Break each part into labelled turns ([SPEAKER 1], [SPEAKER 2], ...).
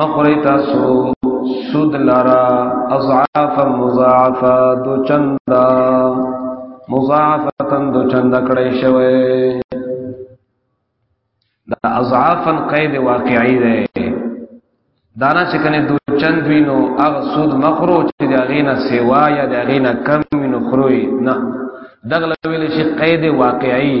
[SPEAKER 1] مخری تاسو سود لرا اضعافا مضاعفا دو چندا مضاعفتا دو چندا کړی شوی دا اضعافا قید واقعی ده دانا چې کنه دو چند وینو هغه سود مخرو چې د غینا سیوا یا د غینا کم وینو خروي نه دغله ویل شي قید واقعي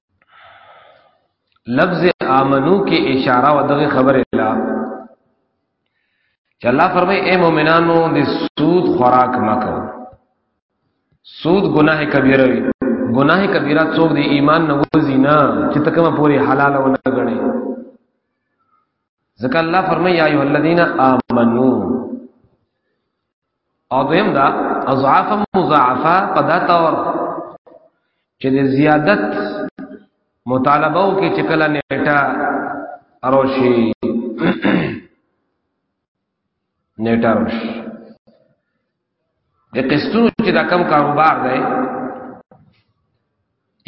[SPEAKER 1] لفظ آمنو کې اشاره و دغه خبره لا چې الله فرمای اے مؤمنانو د سود خوراک مکو سود گناہ کبیره وی گناہ کبیره څوک دی ایمان نه وځي نه چې تکمه پوری حلال و نه غني ځکه الله فرمای یا ایه الذین آمنو او دویم دا اضعاف مضاعفه په دا تور چې د زیادت مطالبه او کې چې کله نیټه اروشي نیټه اروشي د قسطونو چې دا کم کاروبار دی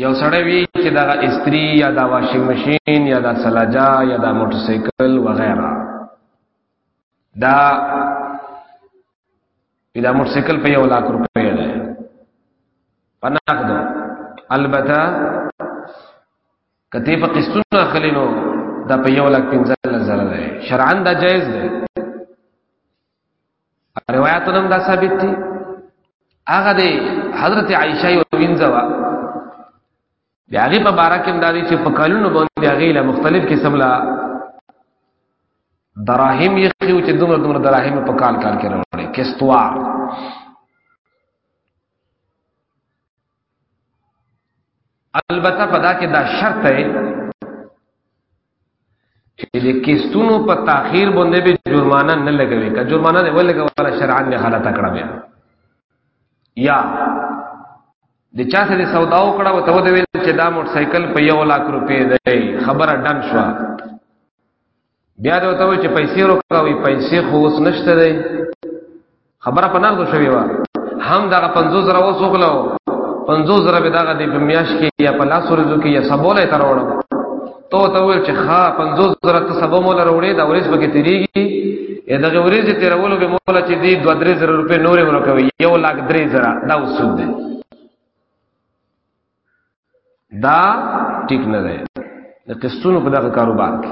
[SPEAKER 1] یو سړی وی چې دا استری یا دا واشنګ ماشین یا دا سلاجا یا دا موټر سایکل وغیرہ دا دا موټر سایکل په یو لاک روپۍ ده پناک ده البته کته په قسطونو اخلي نو دا په یو لاک 15000 ده شرعاً دا جایز ده روایتونه هم دا ثابت دي هغه دی حضرت عائشه یو وینځوا بیا هغه په بارا کې دا دي چې په کلونو باندې هغه له مختلف قسم لا دراهم یې خو چې دومره دومره دراهم په کال کال کې راوړي کستوار البته پدا کې دا شرط ہے چې د کیستونو په تاخير باندې به جرمانه نه لګوي که جرمانه نه ولګوي شرعاً به حالت کړه بیا یا د چا سره سودا وکړه او ته ودویل چې دا موټر سایکل په یو لاک روپې دی خبره ډن شو بیا دا ته چې پیسې روکاوي پیسې خو اوس نشته دی خبره په نغدو شوی و هم دغه 50 زره وسوغلو 50 زره به دغه د میاش کې یا په لاس ورځو کې یا سبولې تر وړو تو ته ویل چې ښا 50 زره ته سبو مول وروړې دا ورځ به کې تیریږي اې دغه ورځ ته تیرولو به مول چې دی 2 زره روپې نورې ورکوي یو لاک 3 زره دا وسود دی دا ټیک نه دی د قسطونو په دغه کاروبار کې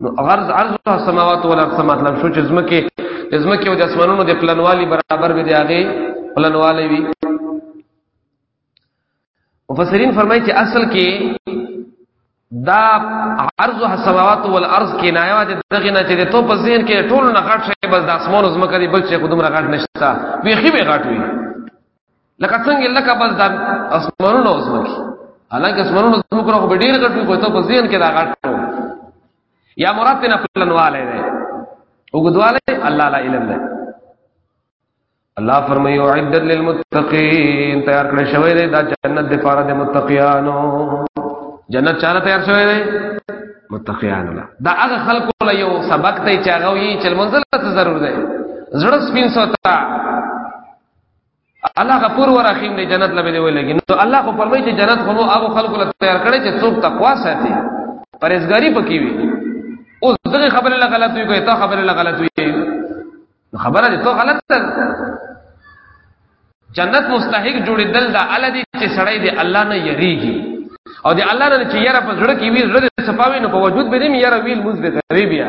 [SPEAKER 1] نو غرض عرض السماوات والارض څه مطلب شو چې زمکه زمکه او د اسمانونو د پلنوالي برابر به دی هغه پلنوالي وي مفسرین فرمایي چې اصل کې دا عرض السماوات والارض کې نایوا د دغه نه چې ته په ذهن کې ټول نه غټ شي بس د اسمانو زمکه دی بل څه خودم را غټ نشتا ویخي به غټ وي لکه څنګه لکه بس د اسمانونو اوس مکی حالانکه اسمانونو زموږ راغو به ډیر غټو کوته په ذهن کې دا غټو یا مراد نه پلنواله دی وګدواله الله لا علم دی الله فرمایي او عدت للمتقین تیار کړی شوی دی دا جنت د فاره د متقیانو جنت چاله تیار شوی دی متقیان الله دا هغه خلق له یو سبق ته چاغوي چې منزل ته ضرور دی زړه سپین سوتا الله غفور ورحیم دی جنت لبه دی ولګي نو الله خو فرمایي چې جنت خو هغه خلکو له تیار کړي چې څوک تقوا ساتي پرهیزګاری پکې وي اوس دغه خبره لا غلط وي کوي تا خبره لا غلط وي خبره دې ته غلط ده جنت مستحق جوړېدل دا الله دې چې سړی دې الله نه یریږي او دې الله نه چې یاره په زړه کې وی زړه صفاوي نو په وجود به دې یاره ویل موږ به کوي بیا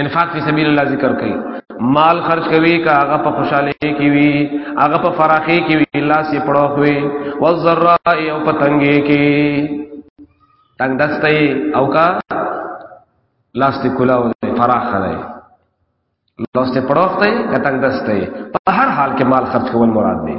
[SPEAKER 1] انفاق فی سبیل الله ذکر کوي مال خرج کوي کا هغه په خوشاله کې وي هغه په فراخي کې وي الله سي پړو کوي والذراء او پتنګي کې تنگ دسته او کا لاس ته کلاو فراخ نه لاس ته پړوخته کتنګ دسته په هر حال کې مال خرج کول مراد دی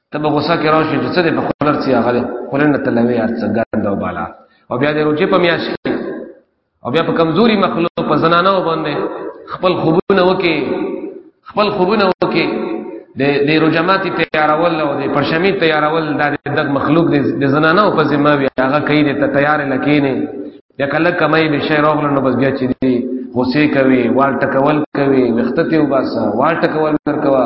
[SPEAKER 1] ته به غوسه کې راشي چې څه دې په خلر څه هغه دې خلنه تلوي هر څه ګند او بالا او بیا دې روجه په میاش کې او بیا په کمزوري مخلوق په زنانو باندې خپل خوبونه وکي خپل خوبونه وکي د د رجماتي تیارول او د پرشمي تیارول د دغ مخلوق د زنانو په ذمہ وي هغه کوي د تیار لکینه یا کله کمای به شی راغله نو بس بیا چې دی غوسه کوي وال ټکول کوي وختته وباسه وال ټکول ورکوا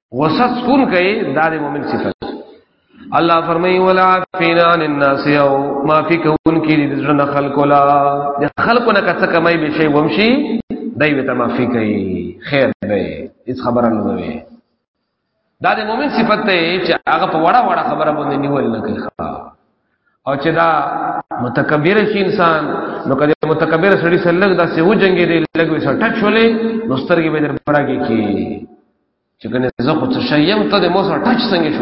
[SPEAKER 1] وسط سکون کوي دا د مؤمن صفت الله فرمایي ولا فینا الناس او ما فی کون کی د ژوند خلق لا د خلق نه کڅ کمای به شی ومشي دای به ما فی کوي خیر به هیڅ خبره نه وي دا د مؤمن صفت ته چې هغه په وړه وړه خبره باندې نیول نه کوي او چې دا متکبر شي انسان نو کله متکبر سړی سره لګ دا سه و جنگي دی لګ وسه ټک شولې نو سترګې به در پراګي کی چې کنه زه خو څه شیم ته د مو سره ټچ څنګه شو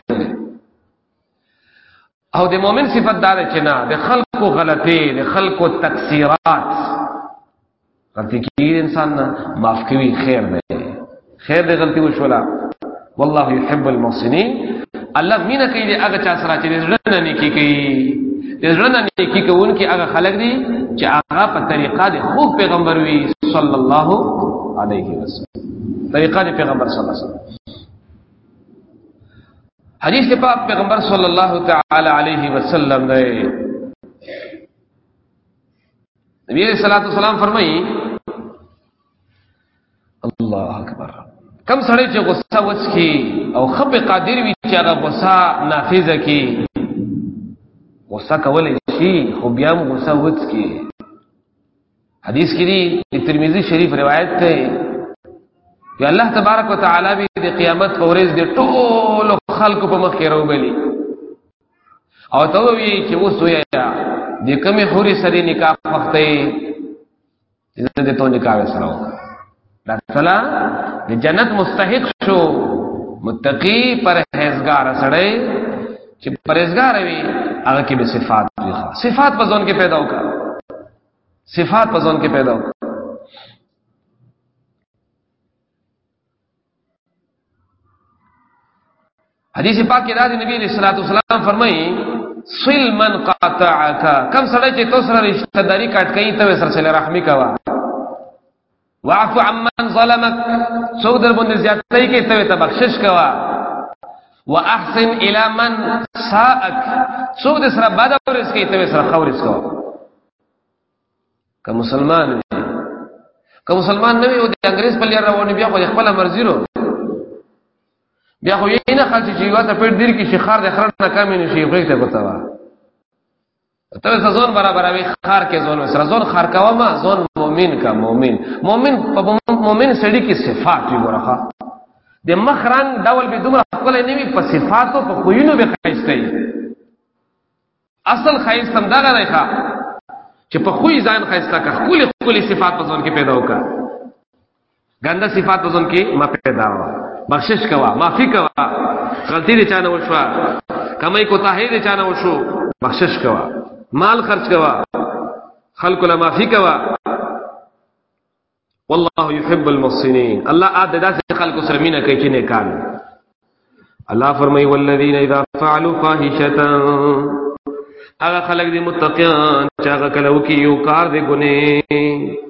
[SPEAKER 1] او د مؤمن صفت دار چې نه د خلقو غلطي د خلقو تکسیرات غلطي کې انسان نه معاف کوي خیر دی خیر دی غلطي وشولا والله يحب المحسنين الله مینا کوي د هغه چا سره چې ژوند نه کی کوي د ژوند نه کی کوونکي هغه خلک دي چې هغه په طریقه د خو پیغمبر وي صلی الله علیه وسلم طریقه دی پیغمبر صلی الله علیه وسلم حدیث پاک پیغمبر صلی الله تعالی علیه وسلم دی نبی علیہ الصلوۃ والسلام فرمایي الله اکبر کم سړی چې غصه وڅکي او خپ قادر وي چې هغه غصه نافذه کړي غصه کولای شي خو بیا هم غصه وڅکي حدیث کې دی ترمذی شریف روایت ده چې الله تبارک وتعالى به د قیامت په ورځ د ټول خلکو په مخ کې راوبلی او ته وی چې اوس ویا د کمی حوري سره نکاح وخت یې د ته نکاح سره وکړه دا سلا د جنت مستحق شو متقی پرهیزګار سره چې پرهیزګار وي هغه کې به صفات وي صفات په ځون کې پیدا وکړه صفات په ځان کې پیدا وکړي حدیث پاک کې راځي نبی صلی الله علیه وسلم فرمایي صل من قطعك کم سره چې تاسو سره رشتہ داری کټ کړي ته سره سره رحمي کوا واعف عمن ظلمك څوک در باندې زیاتې کې ته ته بخشش کوا واحسن الى من ساءك څوک د سره بد اورس کې ته سره خورس کوا که مسلمان که مسلمان نه وي او د انګريز په لار روان بیا خو خپل مرزي رو بیا خو یې نه خلک چې یو ته پیډ دیر کې شي خار د خرن نه کم نه شي غوښته پتا وا ته ځون برابروي خار کې ځون سره ځون خار کوا ما ځون مؤمن کا مؤمن مؤمن په مؤمن سړي کې صفات وي ورخه د مخ رنگ ډول به دومره خپل نه وي په صفاتو په خوینو به خایسته وي اصل خایسته هم دغه دی ښا چې په خوې ځان خایسته کا خپل خپل صفات په ځون کې پیدا وکړه ګنده صفات وزن کې ما پیدا وا بخشش کوا معافي کوا غلطي دي چانه وشو کمې کوتاهي دي چانه وشو بخشش کوا مال خرج کوا خلق لا معافي کوا والله يحب المحسنين الله عاد داس خلق سره مينه کوي چې نه کان الله فرمای والذین اذا فعلوا فاحشه هغه خلق دي متقین چې هغه کله وکي یو کار دی ګنې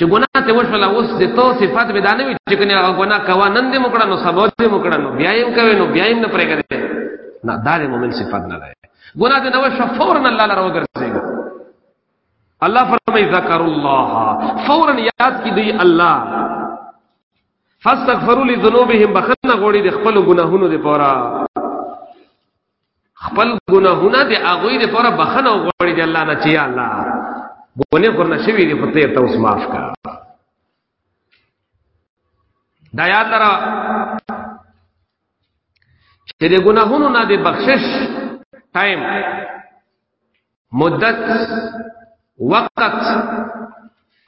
[SPEAKER 1] چې ګناه ته وشول اوس د تو صفات به دانه وي چې کنه هغه ګناه کوا نن دې مکړه نو سبا دې مکړه نو بیا یې کوي نو بیا یې نه پرې کوي نه دا د مؤمن صفات نه ده ګناه دې نو شو فورن الله لره وګرځي الله فرمای ذکر الله فورن یاد کی دی الله فاستغفروا لذنوبهم بخنه غوړي د خپل ګناهونو لپاره خپل ګناهونه د هغه لپاره بخنه غوړي دی الله نه چې یا الله ګونه پر نشوي دی پته ته اوس معاف کا دا یاد لره چې د ګناهونو نه د بخشش ټایم مدت وقت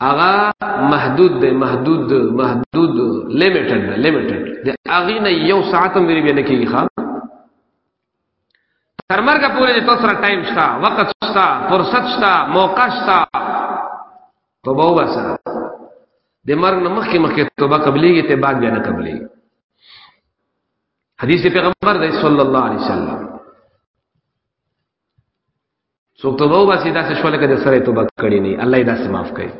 [SPEAKER 1] اغا محدود دی محدود محدود لیمیټډ دی لیمیټډ د اغه نه یو ساعت هم لري نه کیږي ښا تر مرګه پورې د تاسو را ټایم شتا وخت شتا فرصت شتا موقع شتا توبه وباسه د مرګ نه مخکې مخکې توبه قبليږي ته بعد بیا نه قبليږي حدیث پیغمبر دی صلی الله علیه وسلم څوک توبه وباسي دا څه شول کده سره توبه کړی نه الله دا سم معاف کړي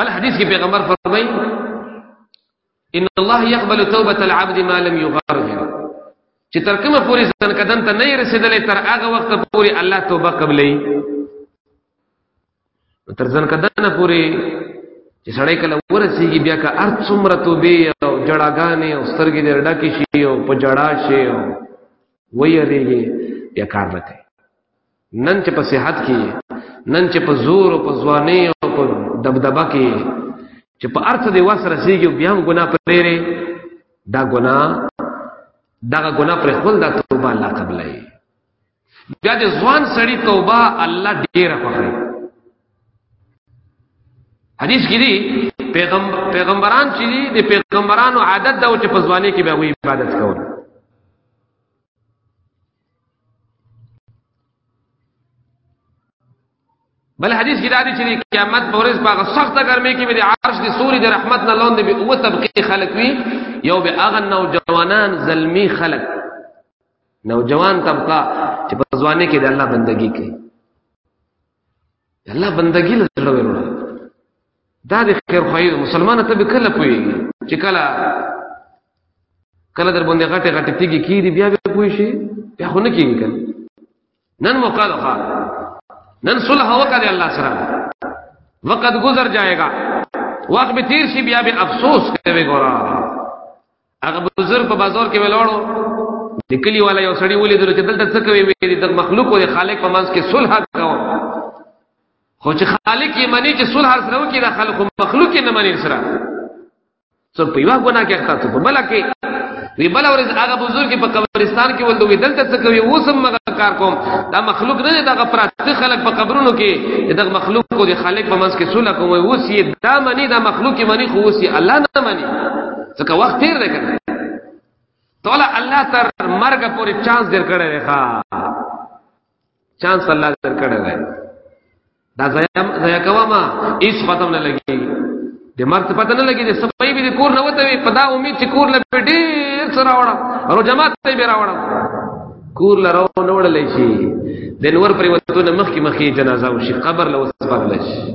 [SPEAKER 1] بل حدیث کې پیغمبر فرمایي ان الله يقبل توبه العبد ما لم يغرغر چې تر کومه پوری ځان کدن ته نه رسیدلې تر هغه وخت پوری الله توبه قبلې تر ځن کدنه پوری چې سړی کله ورسیږي بیا که ارت څومره توبې او جړاګانې او سترګې دې ډکې شي او په جړا شي او ویریږي بیا کار نه کوي نن چې په صحت کې نن چې په زور او په ځواني او په دبدبه کې چې په ارت دې وس رسیږي بیا هم ګناه پرېره دا ګناه دا ګناه پر خپل د توبه الله قبلې بیا د ځوان سړی توبه الله ډیره خوښوي حدیث کې دی پیغمبر پیغمبران چې دي د پیغمبرانو عادت دا و چې په ځواني کې به وی عبادت کول بل حدیث کې دا دی چې قیامت پر ورځ په سخته ګرمۍ کې به د عرش د سوري د رحمت نه لاندې به او طبقه خلق وي یو به اغن او جوانان زلمی خلق نوجوان طبقه چې په ځواني کې د الله بندگی کوي الله بندگی له زړه وروړه دا د خیر خوایي مسلمان ته به کله پويږي چې کله کله در باندې غټه غټه تیږي کیږي بیا به پوي شي بیا خو نه کیږي کله نن موقع ده نن صلح وکړي الله سره وقت گزر جائے گا وقت به تیر شي بیا به افسوس کوي ګورا هغه بزرګ په بازار کې ولاړو د کلی والا یو سړی ولیدل چې دلته څه کوي وی د مخلوق او خالق په منځ کې صلح کوم خو چې خالق یې منی چې صلح سره وکړي د خلق مخلوق یې نه منی سره څو په یو ګناه کې اخته په بل کې وی بل ورځ هغه بزرګ په قبرستان کې ولدو وی دلته څه کوي اوس هم مګه کار کوم دا مخلوق نه دی دغه پراته خلق په قبرونو کې دغه مخلوق کو د خالق په منځ کې صلح کوم اوس یې دا منی دا مخلوق یې منی خو اوس یې الله نه منی ځکه وخت تیر دی کنه تولا الله تر مرګ پورې چانس در کړی دی ښا چانس الله در کړی دی دا زیا زیا کوا ما هیڅ ختم نه لګي د مرګ ته پته نه لګي د سپي به کور نه وته وي په دا امید چې کور له ډېر سره وړم او جماعت ته به راوړم کور له راو نه وړلې شي د نور پرې وته نه مخکې مخکې جنازه وشي قبر له وسبب لشي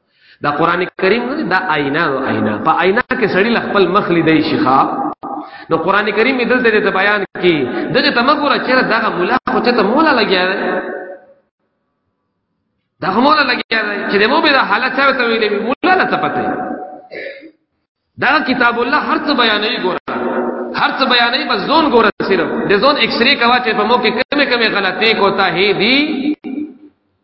[SPEAKER 1] دا قران کریم نه دا آینا او آینا په آینا کې سړی ل خپل مخ لیدای شي ښا نو قران کریم دلته د بیان کې دغه تمګور چې دا مولا خو ته ته مولا لګیا دی دا مولا لګیا دی چې د مو به حالت څه ته ویلې مولا لا څه پته دا کتاب الله هر څه بیانې ګور هر څه بیانې بس زون ګور صرف د زون ایکس ری کوا چې په مو کې کمه کمه غلطي کوتا هي دي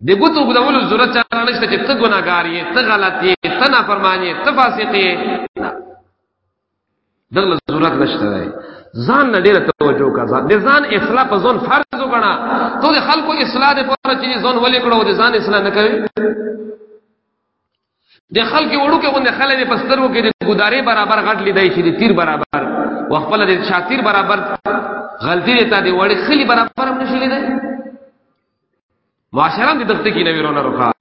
[SPEAKER 1] د ګوتو غوډولو ضرورت چا نشته چې ته ګناګار یې ته غلط یې ته نافرمان یې ته فاسق یې دغه ضرورت نشته دی ځان نه ډیره توجه کا ځان د ځان اصلاح په ځون فرض وګڼه ته د خلکو اصلاح لپاره چې ځون ولې کړو د ځان اصلاح نه کوي د خلک وړوکې غوندې خلک دې په سترګو کې د ګودارې برابر غټ لیدای شي د تیر برابر و خپل د شاتیر برابر غلطی دې ته دی وړي خلی برابر هم نشي لیدای معاشره دې دغه کې نه ویرونه روخه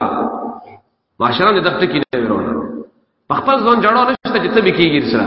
[SPEAKER 1] معاشره دې دغه کې نه ویرونه په خپل ځون جوړو نشته چې ته به کېږي سره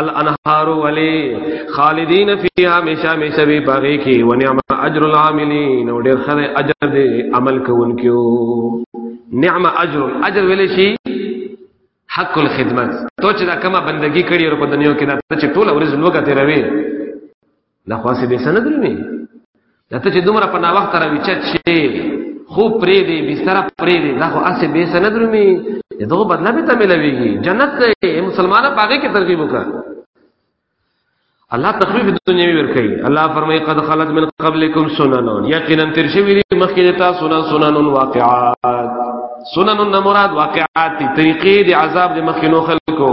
[SPEAKER 1] الانهار ولی خالدین فیها مشا مشوی باغی کی و نعم اجر العاملین او ډیر خره اجر دی عمل کوونکیو نعم اجر اجر ویل شي حق الخدمت تو چې دا کما بندگی کړی او په دنیا کې دا چې ټول ورځ لوګه تیروي دا خاصه به سند لري دا ته چې دومره په نا وخت راوي چت شي خو پرې دی بستر پرې دی دا خو اسه به سند لري دغه بدله به ته ملويږي جنت ته مسلمانه پاګه کې ترغیب وکړه الله تخفیف دنیا ور کوي الله فرمایي قد خلت من قبلكم سنن یقینا تر شوی دی مخکې تا سنن سنن واقعات سنن مراد واقعات طریقې دی عذاب دی مخکې نو خلکو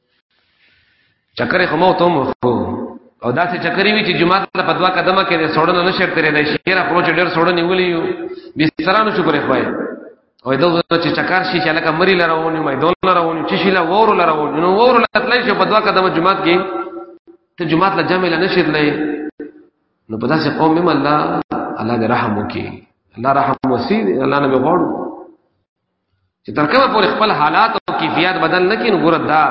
[SPEAKER 1] چکرې خو مو ته هم وخو او داسې چکرې وي چې جماعت ته په دوا قدمه کې د سوړنه نشي ترې دی شیر خپل چې ډېر سوړنه نیولې یو بسترانو شکر خوای او دا چې چکر شي چې لکه مری لراونی مې دون لراونی چې شي لا وور لراونی نو وور لتلې چې په دوا قدمه جماعت کې ته جماعت لا جامې لا نشي تلې نو په داسې قوم مې الله الله دې رحم وکي الله رحم وسی الله نه بغوړو چې تر کومه پورې خپل حالات او کیفیت بدل نه کین ګور دا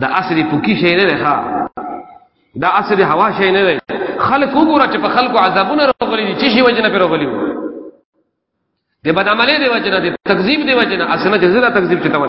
[SPEAKER 1] د عصر پوکی شي نه ښه دا عصر هوا شي نه خلک وګوره چې په خلکو عذابونه راغلي دي چې شي وجنه پر راغلي وو د بدعملې دی وجنه د تکذیب دی وجنه اسنه جزره تکذیب چته ونه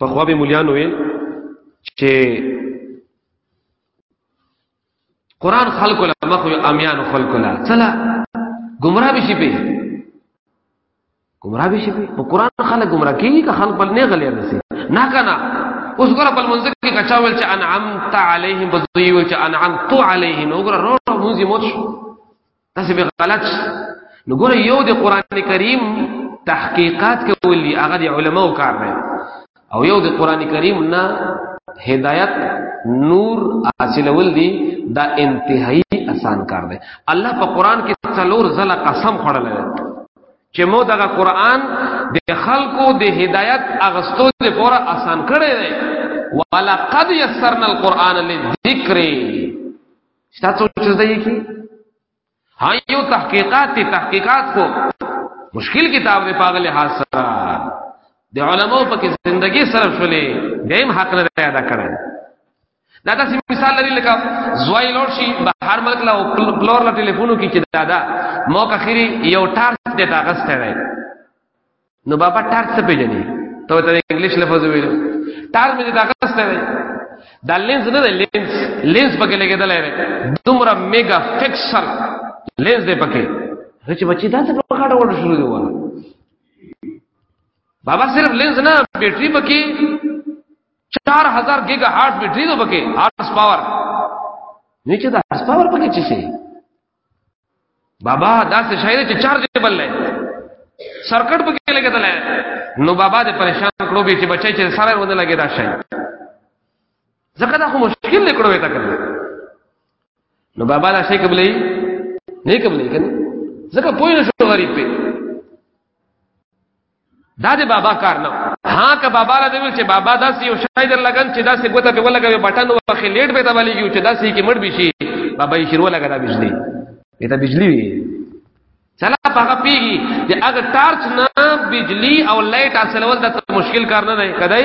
[SPEAKER 1] په خو به مليان ویل چې قران خلق له مخ یو امیان خلق له چلا گمراه بشي په گمراه بشي په قران خلق گمراه کیږي که خلق بل نه غلې رسي نه کنه اوس ګره بل منځ کې کچا ول چې انعمت عليهم بزوی ول چې انعمت عليهم وګره رو رو موږ موت شو تاسو به غلط نو ګوره یو د قران کریم تحقیقات کول دي هغه د علماو کار دی او یو د قران کریم نه هدایت نور حاصلول دي دا انتهایی آسان کار دی الله په قران کې څلور ځله قسم خړل چې مو دغه قران د خلکو د هدایت اغستو لپاره آسان کړی دی ولقد یسرنا القرآن للذکر شته څو چې زده یې کی ها یو تحقیقات تی تحقیقات کو مشکل کتاب دی پاغه لحاظ سره د علماو په کې زندگی سره شولې دیم حق نه ادا کړی دا داسې مثال لري لکه زوی لوړ شي بهر ملک له پلور له ټلیفونو کې چې دا دا مو کخيري یو ټارچ دې دا غسته دی نو بابا ټار څه پیژنې ته ته انګلیش لفظ ویل ټار مې دا کسته دی دا لینز نه دی لینز لینز پکې لګیدل دی دومره میگا فکسل لینز دی پکې چې بچی دا څه په کاټه وړ شروع دی وره بابا صرف لینز نه بیٹری پکې 4000 گیگا هارت بیٹری دو پکې هارت پاور نیچه دا هارت پاور پکې چی شي بابا دا څه شاعر چې چارج بل لای سرکټ په کې لګیدل نو بابا دې پریشان کړو به چې بچی چې سره ونه لګی دا شاعر ځکه دا خو مشکل نه کړو تا کړل نو بابا دا شي قبلې نه قبلې کنه ځکه پوه نه شو غریب په دا د بابا کار نه ها که بابا را دی چې بابا دا سی او شاید لګن چې دا سی ګوته په ولګوي بټن وخه لیټ به تبلی یو چې دا سی کې مړ بشي بابا یې شروع لګا دا بجلی دا بجلی وی چلا هغه پیږي چې اگر ټارچ نه بجلی او لایټ اصلول دا مشکل کار نه دی کدی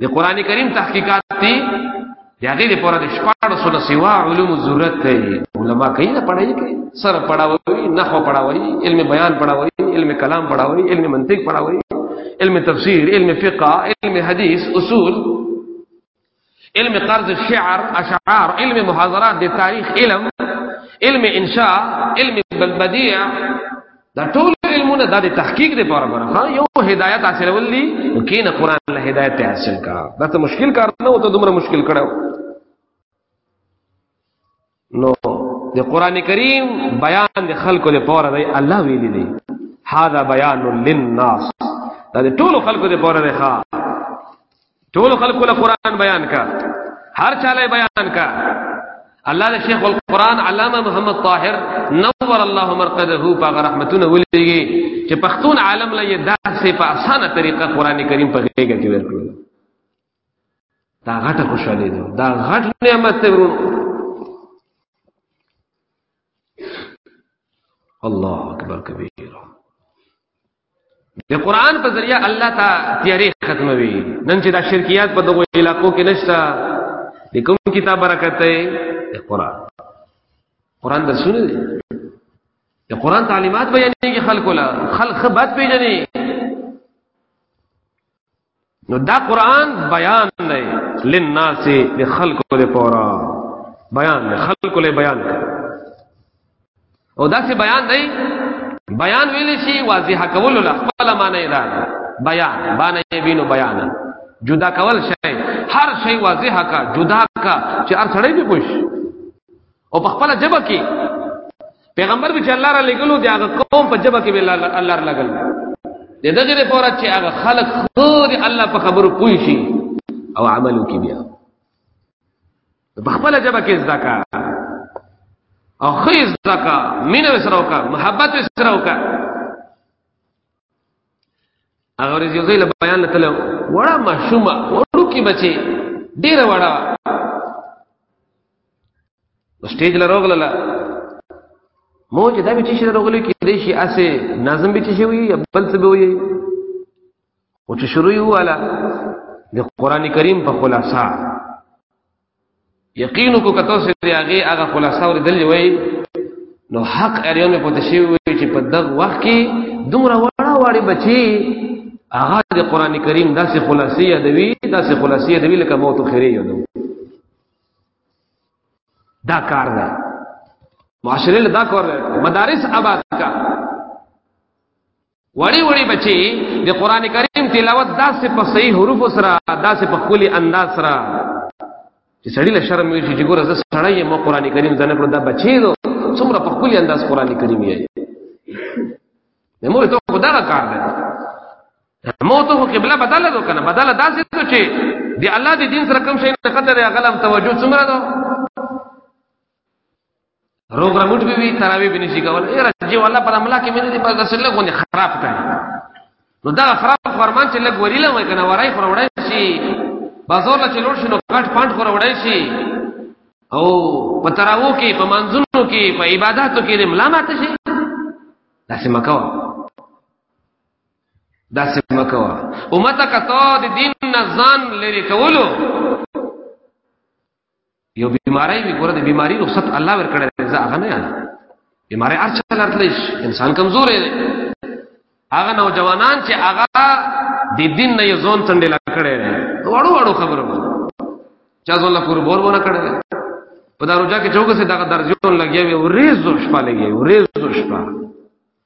[SPEAKER 1] د قران کریم تحقیقات دي د هغه لپاره د شپږ سره سیوا علوم ضرورت دی علما کوي نه پڑھائی کوي سر پڑھاوي نحو پڑھاوي علم بیان پڑھاوي علم کلام پڑھاوي علم منطق پڑھاوي علم تفسیر علم فقہ علم حدیث اصول علم قرض الشعر اشعار علم محاضرات د تاریخ علم علم انشاء علم بدیع دا ټول علمونه دا د تحقیق دی پاره غره ها یو هدایت حاصل ولدي کینه قران له هدایت حاصل کا دا ته مشکل کار نه وته دومره مشکل کړه نو د قران کریم بیان د خلکو له پاره دی الله ویلی دی هاذا بیان للناس دا د ټول خلکو له پاره دی ښا ټول خلکو له قران بیان کا هر چاله بیان کا الله د شیخ القران علامه محمد طاهر نور الله مرقده په رحمتونه ولېږي چې پښتون عالم له داسې په اسانه طریقه قران کریم په غېږه کې ورکړي دا غټه خوشاله ده دا غټ نعمت ته ورونو الله اکبر کبیر د قران په ذریعہ الله تا تیارې ختموي نن چې دا شرکیات په دغه علاقو کې نشته د کوم کتاب برکت دی د قران قران د سونه دی د قران تعلیمات بیانېږي خلکو لا خلک خبرت پیژني نو دا قران بیان دی لناس د خلق له پورا بیان دی خلق له بیان کړ او دا څه بیان دی بیان ویل شي واضح کول له خپل معنی دا بیان باندې بینو بیان جدا کول شي هر شی واضح کا جدا کا چې هر سړی به پوښ او په خپل جبه کې پیغمبر چې الله را لګلو دی هغه قوم په جبه کې الله را لګل د دغه لپاره چې هغه خلق خو دی الله په خبرو پوي شي او عملو کې بیا په خپل جبه کې زکا او خیز زکا مینه سره وکا محبت سره وکا هغه ورځ یو ځای له بیان له تلم وړه ماشومه وړوکي بچي ډېره وړه نو سټیج له راغله مو چې دا به چې شي راغلی کې دی شي اسه نظم به چې شي وي یا بل څه به وي او چې شروع یو والا د قران کریم په خلاصہ یقین کو کته سره دی هغه هغه خلاصه ور دل وی نو حق اریان په تشی وی چې په دغه وخت کې دومره وړا وړي بچي هغه د قران کریم داسې خلاصې یادوي داسې خلاصې یادوي لکه موت خیره یو دا کار ده معاشره له دا کار مدارس آباد کا وړي وړي بچي د قران کریم تلاوت داسې په صحیح حروف سره داسې په کلی انداز سره چې سړی له شرم وي چې ګوره زه سړی یم قران کریم زنه پر دا بچي دو څومره په کلی انداز قران کریم یې نو موږ ته خدا را کار دی مو ته قبله بدله دو کنه بدله داسې ته چې دی الله دې دین سره کوم شي نه قدر غلم توجه څومره دو روغ رمټ به وی تراوی به نشي کول اے رجی والله پر عمله کې مې دې بس دسل غونې خراب کړي نو دا خراب فرمان چې لګ وریلا وای کنه ورای خور وړای شي بازار له چلوړ شنو کټ پاند خور وړای شي او په تراو کې په منځونو کې په عبادتو کې دې ملامت شي دا څه مکوا دا څه مکوا امته کته د دین نه ځان لري کولو یو بیماری وی ګوره د بیماری رخصت الله ور کړی زه هغه نه یاد بیماری ارچ لرتلی انسان کمزور دی هغه نوجوانان چې هغه د دین نه یو ځون تندې لا کړی دی وړو وړو خبره چا ځون لا کور بور ونه کړی په دارو جا کې چوکه سي دغه درځون لګي وي ورېز زو شپه لګي ورېز زو شپه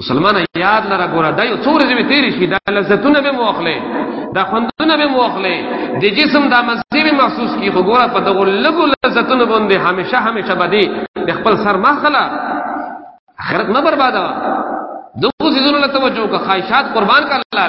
[SPEAKER 1] مسلمان یاد لره ګوره دا یو څو ورځې به تیرې شي دا لذتونه به مو اخلې دا خوندونه به مو اخلې د جسم دا مزې به محسوس کی خو ګوره په دغو لږو لذتونو باندې همیشه همیشه به دې د خپل سر مه خلا آخرت مه برباده دغو څیزونو له توجه وکړه خواهشات قربان کړه الله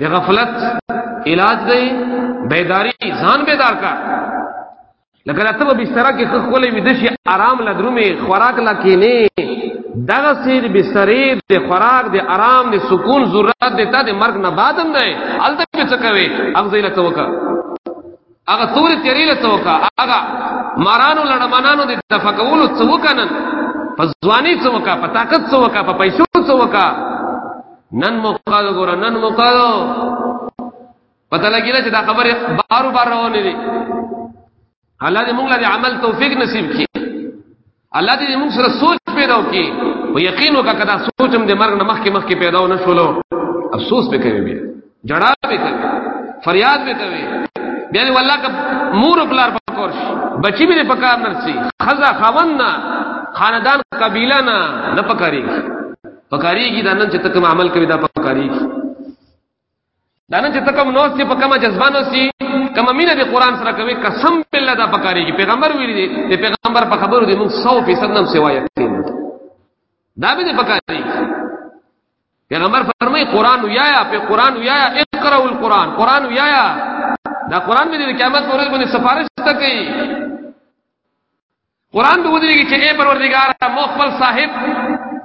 [SPEAKER 1] د غفلت علاج دی بیداری ځان بیدار کا لکه راته په بستر کې خولې وي د شي آرام لدرومې خوراک لا کې نه دغه سیر بسترې د خوراک د آرام د سکون ضرورت د تا د مرګ نه بعدم دی الته به څه کوي اغزیله توکا هغه تورې تیرې له څوکا هغه مارانو لړمانانو د تفکولو څوکا نن په ځواني څوکا په طاقت څوکا په پیسو څوکا نن موقع ګور نن موقع پته لګی چې دا خبره بار بار روانې دي الله دې موږ له عمل توفیق نصیب کړي الله دې موږ سره سوچ پیدا وکړي او یقین وکړه کدا سوچ هم دې مرګ نه مخکې مخکې پیدا و نه شولو افسوس به کوي بیا جړا به کوي فریاد به کوي بیا دې والله ک مور او پلار پکور شي بچی به پکار نرسي خزا خوند نه خاندان قبیله نه نه پکاريږي پکاريږي دا نن چې تکم عمل کوي دا پکاريږي دا نه چې تکم نو سي په کومه جذبه نو سي کومه مینه د قران سره کوي قسم بالله دا پکاريږي پیغمبر ویلي دي د پیغمبر په خبرو دي موږ 100% نم سوا یقین دا به دې پکاريږي پیغمبر فرمایي قران ویا یا په قران ویا یا اقرا القران قران ویا یا دا قران به د قیامت پر ورځ باندې سفارش تکي قران ته ودرېږي چې اے پروردګار مو خپل صاحب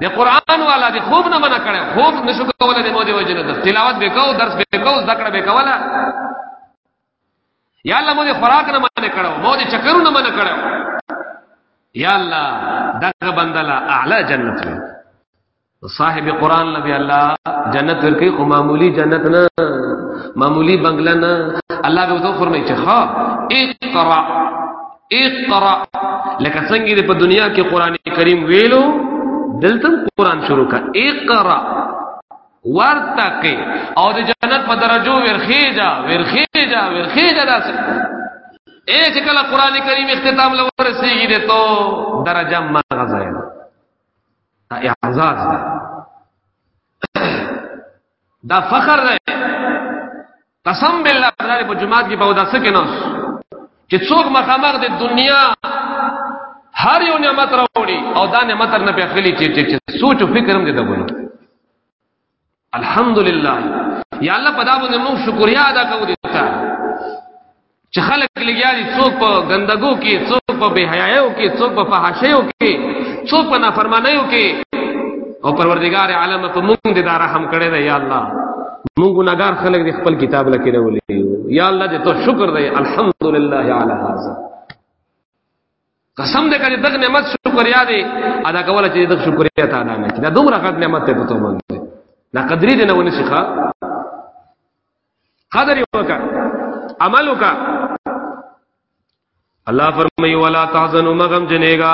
[SPEAKER 1] د قران والا د خوب نه منع کړي خوب نشو کوله د مو دی وجنه د تلاوت وکاو درس وکاو ذکر وکاوله یا الله مو د خوراک نه منع کړو مو د چکرو نه منع کړو یا الله دغه بندلا اعلی جنت له صاحب قران نبی الله جنت ورکی خو معمولی جنت نه معمولی بنگله نه الله به تو فرمایي چې ها اقرا اقرا لکه څنګه په دنیا کې قران کریم ویلو دلته قران شروع کا اقرا ورتقي او د جنت په درجو ورخیجا ورخیجا ورخیجا داسې اے چې کله قران کریم اختتام لور رسیږي ته درجه ما غزایا اعزاز ده دا فخر ده قسم بالله تعالی په جماعت کې په داسه کې ناس چې څوک مخامخ د دنیا هر یو نعمت راوړي او دا نعمت نه په خلی چې چې سوچ او فکر هم دې دغونو الحمدلله یا الله په دا باندې موږ شکریا ادا کوو دي ته چې خلک لګیا دي څوک په ګندګو کې څوک په بهایو کې څوک په فحاشیو کې څوک په نافرمانیو کې او پروردگار عالم په موږ دې دا رحم کړی دی یا الله موږ ګناګار خلک دې خپل کتاب لکه راولې یا الله دې تو شکر دی الحمدلله علی هذا قسم دې کړي دغه نعمت شکریا دې ادا کوله چې دغه شکریا ته ادا نه کړي دا دومره غټ نعمت ته پتو باندې دا قدرې دې نه ونی شيخه قدر وکا عمل وکا الله فرمایي ولا تحزنوا مغم جنېګا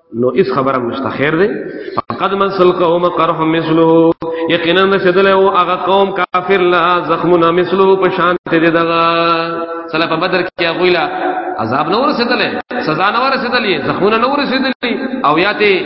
[SPEAKER 1] نو اس خبره مستخیر دی فقد من سل قوم قرح مثلو یقینا رسیدل او هغه قوم کافر لا زخمنا مثلو په شان ته دی دغه سلا په بدر کې هغه لا عذاب نو رسیدل سزا نو رسیدل زخمنا نو رسیدل او یاته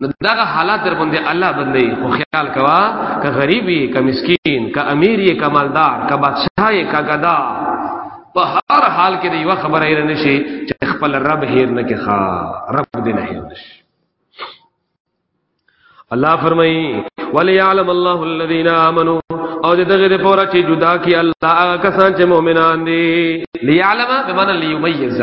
[SPEAKER 1] نو دغه حالات در باندې الله بدلی خو خیال کوا که غریب یې که مسکین که امیر یې که مالدار که بادشاہ یې که غدا په هر حال کې دی یو خبره یې نشي چې خپل رب هیر نه کې ښا رب دې نه هیر نشي الله فرمایي وليعلم الله الذين امنوا او دې دغه دې پورا چې جدا کی الله کسان چې مؤمنان دي ليعلم بمن ليميز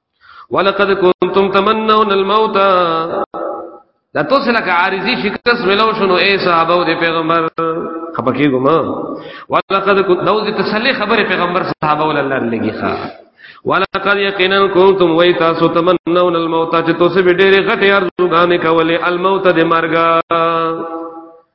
[SPEAKER 1] ولقد كنتم تمنون الموت دا تو سره کا عارضی شکست ملو شنو اے صحابه او پیغمبر خپکی ګما ولقد كنت دوز تسلی خبر پیغمبر صحابه ول الله لګی ښا ولقد یقینا كنتم ویتا سو تمنون الموت چې تو سره ډېر غټي ارزوګانې کولې الموت د مرګ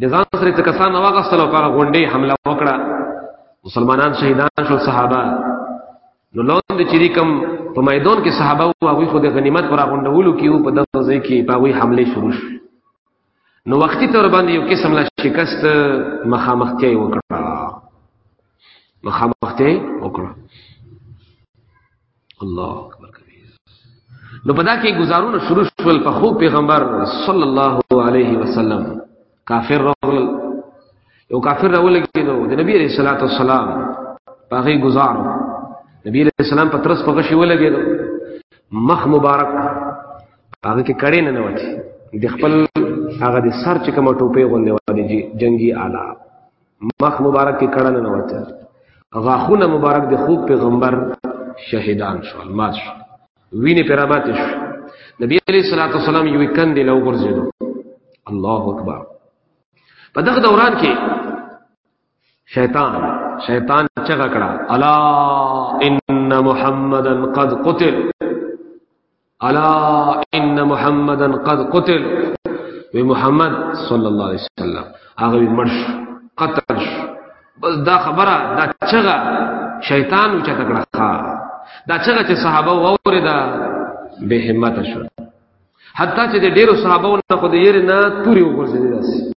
[SPEAKER 1] د ځان سره څه کسان واغستل او هغه غونډې حمله وکړه مسلمانان شهیدان شول صحابه نو لوند چې کوم په میدان کې صحابه او هغه خو د غنیمت پر غونډولو کې په دغه ځای کې په وی حمله شروع شو نو وختي تر باندې یو قسم لا شکست مخامختي وکړه مخامختي وکړه الله اکبر کبیر نو پدا کې گزارونه شروع شول په خو پیغمبر صلی الله علیه وسلم کافر رغل یو کافر رغل کې نو د نبی علیہ الصلوۃ والسلام باغی گزار نبی علیہ السلام په ترس په غشي ولګي مخ مبارک هغه کې کړي نه نوتی د خپل هغه د سر چې کومه ټوپې غوندې و دي جنگي آلات مخ مبارک کې کړه نه وته غاخونه مبارک د خوب پیغمبر شهیدان شو الماس شو وینې پر آباد شو نبی علیہ الصلوۃ والسلام یو کند له وګرځیدو الله اکبر په دغه دوران کې شیطان شیطان چغه کړه الا ان محمدن قد قتل الا ان محمدا قد قتل وی محمد صلی الله علیه وسلم هغه مرش قتل شو بس دا خبره دا چغه شیطان او چته کړه دا چغه چې صحابه ووره دا به همت شو حتی چې ډیرو صحابه نه خو دې نه توري وګرځیدل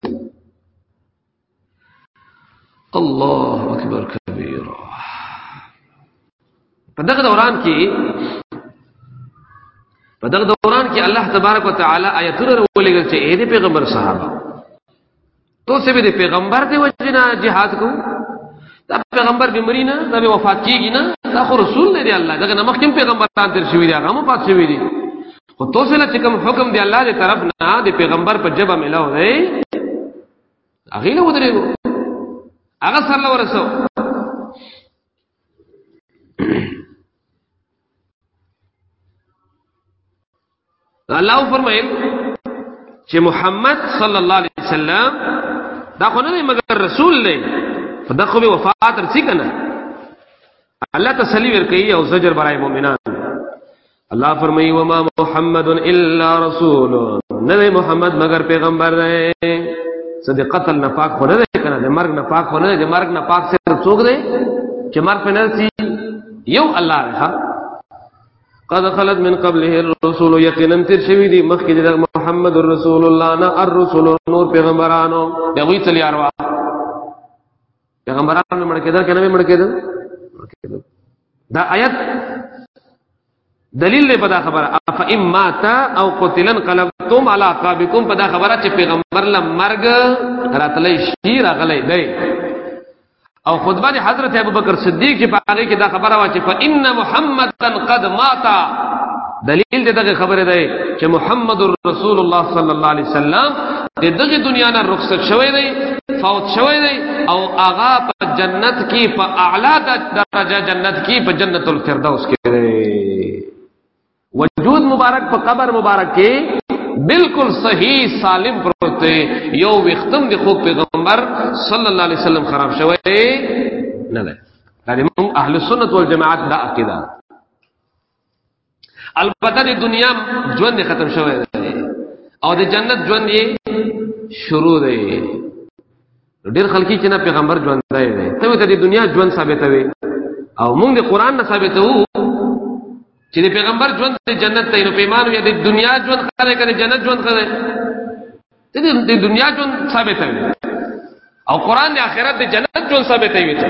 [SPEAKER 1] الله اکبر کبیر په دغه دوران کې په دغه دوران کې الله تبارک وتعالى آیتونه راولېږل چې اې دې پیغمبر صحابه تو سه به دې پیغمبر دې وجنا jihad کو دا پیغمبر بیمری نه دا به وفات کیږي نه دا خو رسول نه دی الله دغه نمخ کوم پیغمبر تان تر شوی دی هغه مو پات شوی دی خو تو سه چې کوم حکم دی الله دې طرف نه دې پیغمبر په جبه ملاو دی هغه له ودرېګو هغه سره له ورسو الله فرمایل چې محمد صلی الله علیه وسلم دا خو نه مګر رسول دی دا خو به وفات رسې کنه الله تسلی ورکړي او زجر برای مؤمنان الله فرمایي وما محمد الا رسول نه محمد مگر پیغمبر دی څه د قتل نه پاک خو نه دی کنه د مرګ نه پاک خو نه دی د مرګ نه پاک سره څوک دی چې مرګ په نرسي یو الله رحا قد خلت من قبله الرسول یقینا تر شوی دی مخکې د محمد رسول الله نه الرسول نور پیغمبرانو دغه تلیاروا پیغمبرانو مړ کېدل کنه مړ کېدل دا آیت دلیل دی په دا خبره اف ام مات او قتل انقلبتم على عقابكم په دا خبره چې پیغمبر له مرګ راتلې شي راغلې دی او خطبه دی حضرت ابوبکر صدیق چې په هغه کې دا خبره وا چې فان محمدن قد مات دلیل دې دغه خبره ده چې محمد رسول الله صلی الله علیه وسلم د دغه دنیا نه رخصت شوی دی فوت شوی دی او هغه په جنت کې په اعلی درجه جنت کې په جنت الفردوس کې دی وجود مبارک په قبر مبارک کې بالکل صحیح سالم پروت دی یو وختم د خو پیغمبر صلی الله علیه وسلم خراب شوی نه دی دا موږ اهل سنت والجماعت دا عقیده البته د دنیا ژوند ختم شوی دی او د جنت ژوند یې شروع دی ډیر خلکی چې نه پیغمبر ژوند دی ته ته د دنیا ژوند ثابتوي او موږ د قران نه ثابتو چې د پیغمبر ژوند د جنت ته نو پیمان یا د دنیا ژوند خره کنه جنت ژوند خره ته د دنیا ژوند ثابتوي او قران د آخرت د جنت ژوند ثابتوي ته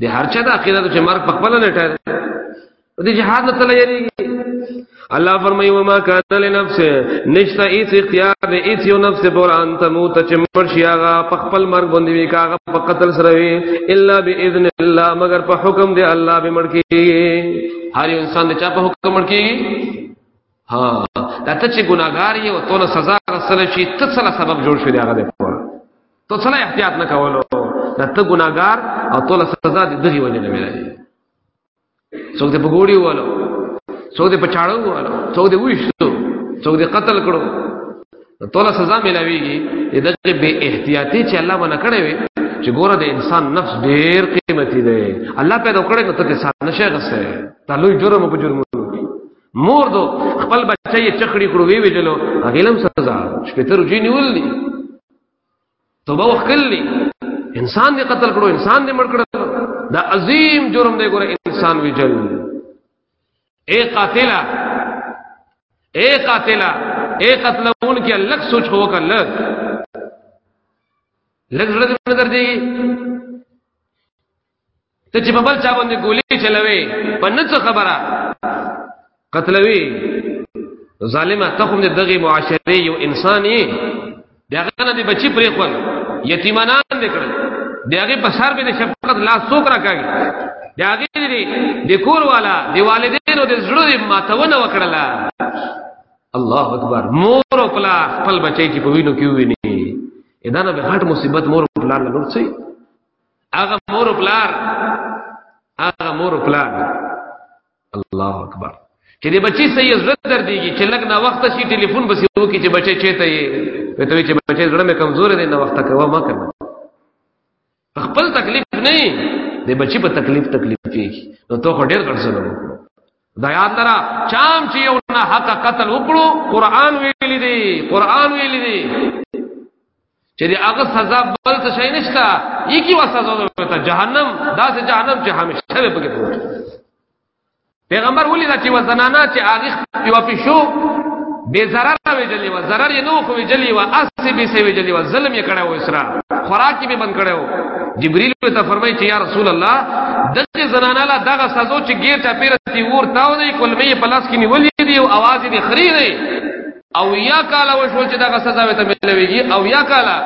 [SPEAKER 1] د هرچا د عقیده چې مرګ په خپل نه ټاله د جهاد نه تللی الله فرمایي وما کان لنفس نشتا ایت اختیار دې ایت یو نفس پر ان تموت چې مرشي هغه په خپل مرګ باندې وی کاغه په قتل سره وی الا باذن الله مگر په حکم دې الله به مړ کی هر انسان دې چا په حکم مړ کی ها دا ته چې ګناګار یې او ته سزا رسول شي ته سره سبب جوړ شې هغه دې ته څنګه احتیاط نه کولو دا ته ګناګار او ته له سزا دې دغه وجه نه ملای څوک دې بګوړی والو څوک دې پچاړو والو څوک دې وښتو څوک دې قتل کړو ته له سزا ملاویږي دغه به احتیاطي چې الله باندې کړې وي چې ګوره د انسان نفس ډیر قیمتي دی الله پیدا کړی نو ته دې سات نشه غسه ته لوی جرم په جرم مور دو خپل بچي چخړي کړو وی ویلو هغه لم سزا شپتر جی نیول دي توبه وکړلی انسان دې قتل کړو انسان دې مړ کړو دا عظیم جرم دی ګوره انسان ویجل اے قاتلا اے قاتلا اے قتلون کې لک سوچ هو کړ لک لک زړه دې نظر دی ته چې په بل چا باندې ګولې چلوي په نڅ خبره قتلوي ظالمه ته هم دغه معاشره یو انسان یې دغه نه دی بچی پرې خپل یتیمانان دې کړل دغه په سر باندې شفقت لا څوک راکاږي دغه دې د کور والا دی والدینو دې زړه دې ماتونه وکړل الله اکبر مور او پلا خپل بچی چې په وینو کې ویني ادا نه به هټ مصیبت مور او پلا له نور څه هغه مور پلار هغه مور پلار الله اکبر چې دې بچي صحیح زړه در دیږي چې لګ نه وخت شي ټلیفون بس یو کې چې بچي چیته یې په توې چې بچي زړه مې کمزور دی نه وخت کوه ما کنه خپل تکلیف نه دې بچي په تکلیف تکلیف کیږي نو ته خو ډیر ګټ سره دا یاد لرا چام چې یو نه حق قتل وکړو قران ویلي دی قران ویلي دی چې د هغه سزا بل څه شي نشته یی کی وسه زو ته جهنم دا سه جهنم چې همیشه به پکې پروت پیغمبر ولې دا چې وزنانا چې هغه یو پښو بے ضرر وی جلی و ضرر یې نو خو وی جلی و اس به سي وی جلی و ظلم یې کړو اسرا خوراک یې بند کړو جبريل ته فرمایي چې یا رسول الله دغه زنانه لا دغه سزا چې ګیر ته پیرتی ور تاو دی کلمې پلاس کې نیولې دی او आवाज یې خري دی او یا کاله وشو چې دغه سزا وي ته ملويږي او یا کاله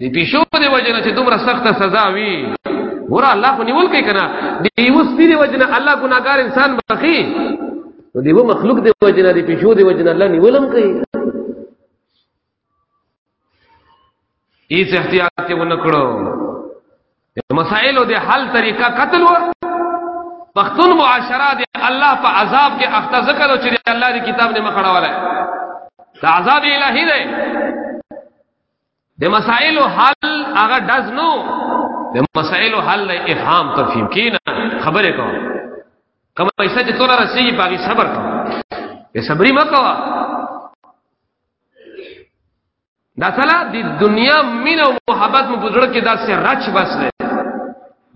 [SPEAKER 1] دی پیشو دی وجنه چې دومره سخت سزا وي ور الله خو نیول کوي کنه دی اوس دی وجنه الله ګناګار انسان بخي نو دیو مخلوق دی وجنه دی پیشو دی وجنه الله نیولم کوي هیڅ احتیاط یې ونکړو مسائلو د حل طریقه قتل و پښتون معاشره د الله په عذاب کې اخته ذکر او چې الله دی کتاب نه مخړه ولا دا عذاب الهی دی د مسائلو حل هغه دز نو د مسائلو حل له افهام تفهیم کینا خبره کوم کما پیسې چې تور رسیږي باغی صبر کوم به صبرې مکوا دا سلا د دنیا مين او محبت مو بزرګ کې دا سه رچ بس نه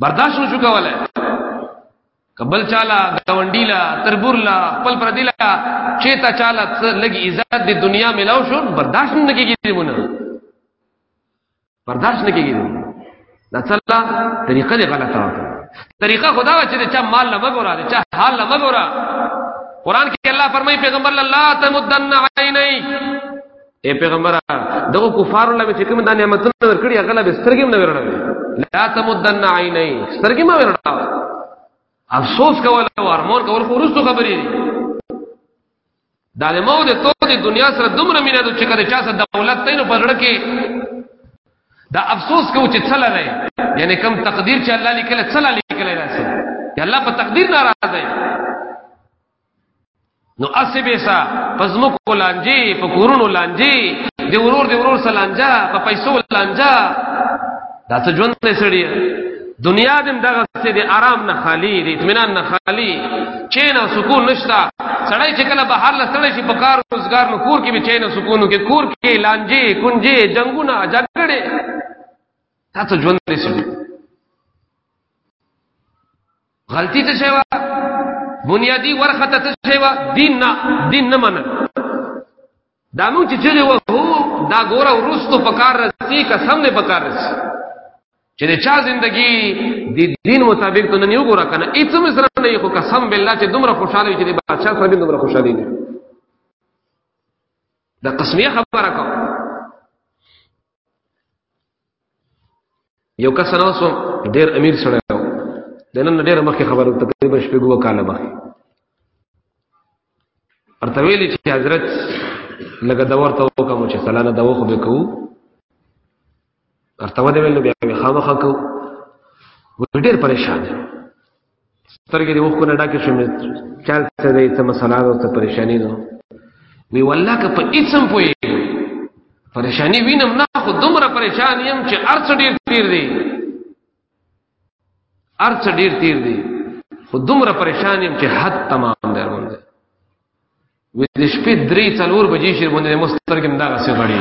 [SPEAKER 1] برداشت نشو کولای کبل چالا گاونډیلا تربورلا خپل پردیلا چیتا چالا لګي عزت د دنیا ملاو شو برداشت نه کیږي مونږ برداشت نه کېږي دا څلا طریقه دې غلطه وه طریقه خدا وا چې چا مال نه مګورا دې چا حال نه مګورا قران کې الله فرمایي پیغمبر الله تمدن عینی اے پیغمبر دغه کفار له چې کوم د نعمتونو ورکړي هغه له سترګې نه ورړل لا تمدن عینی سترګې ما ورړل افسوس کول او ارمون کول خو ورسو خبرې دي دا د مور ته د دنیا سره دومره مینه د چې کړه چا سره دولت ته نو پرړه کې دا افسوس کو چې څل لري یعنی کم تقدیر چې الله لیکل څل لیکل راځي چې الله په تقدیر ناراض دی نو اسبیسا پزمو کو لانجی په کورونو لانجی دی ورور دی ورور سلانجا په پیسو لانجا دا څه ژوند دی سړی دنیا دم دغه څه دی آرام نه خالی دی اطمینان نه خالی چین او سکون نشتا سړی چې کله بهر لستړی شي په کار روزګار نو کور کې به چین او سکون کې کور کې لانجې کنجې جنگونه جګړې دا څه ژوند دی سړی غلطی څه شوی بنیادی ورخه ته څه شوی دین نه دین نه منل دا موږ چې چغې وهو دا ګوره وروستو په کار راځي که سم دی په کار راځي چې د چا زندگی د دین مطابق ته نه یو ګوره کنه هیڅ هم سره نه یو قسم بالله چې دومره خوشاله وي چې د بادشاہ سره به دومره خوشاله دي دا قسمیه خبره کوم یو کس نه اوسو ډیر امیر سره یو د نن ډیر مخکې خبره تقریبا شپږو کاله مخکې ارته ویلي چې حضرت لګه دا ورته وکم چې سلانه دا وخو به کوو ارته ونه ویل بیا خامخا کوو ډیر پریشان یم سترګې د وښکو نه ډکې شوې چل څه دی څه مسله ده څه پریشاني ده وی والله که په هیڅ هم پوهېږم پریشاني وینم نه خو دومره پریشان یم چې هر څه ډېر تېر دی هر څه ډېر تېر دی خو دومره پریشان یم چې حد تمام دی روان دی وی د شپې درې څلور بجې شي باندې مسترګم دغسې غړي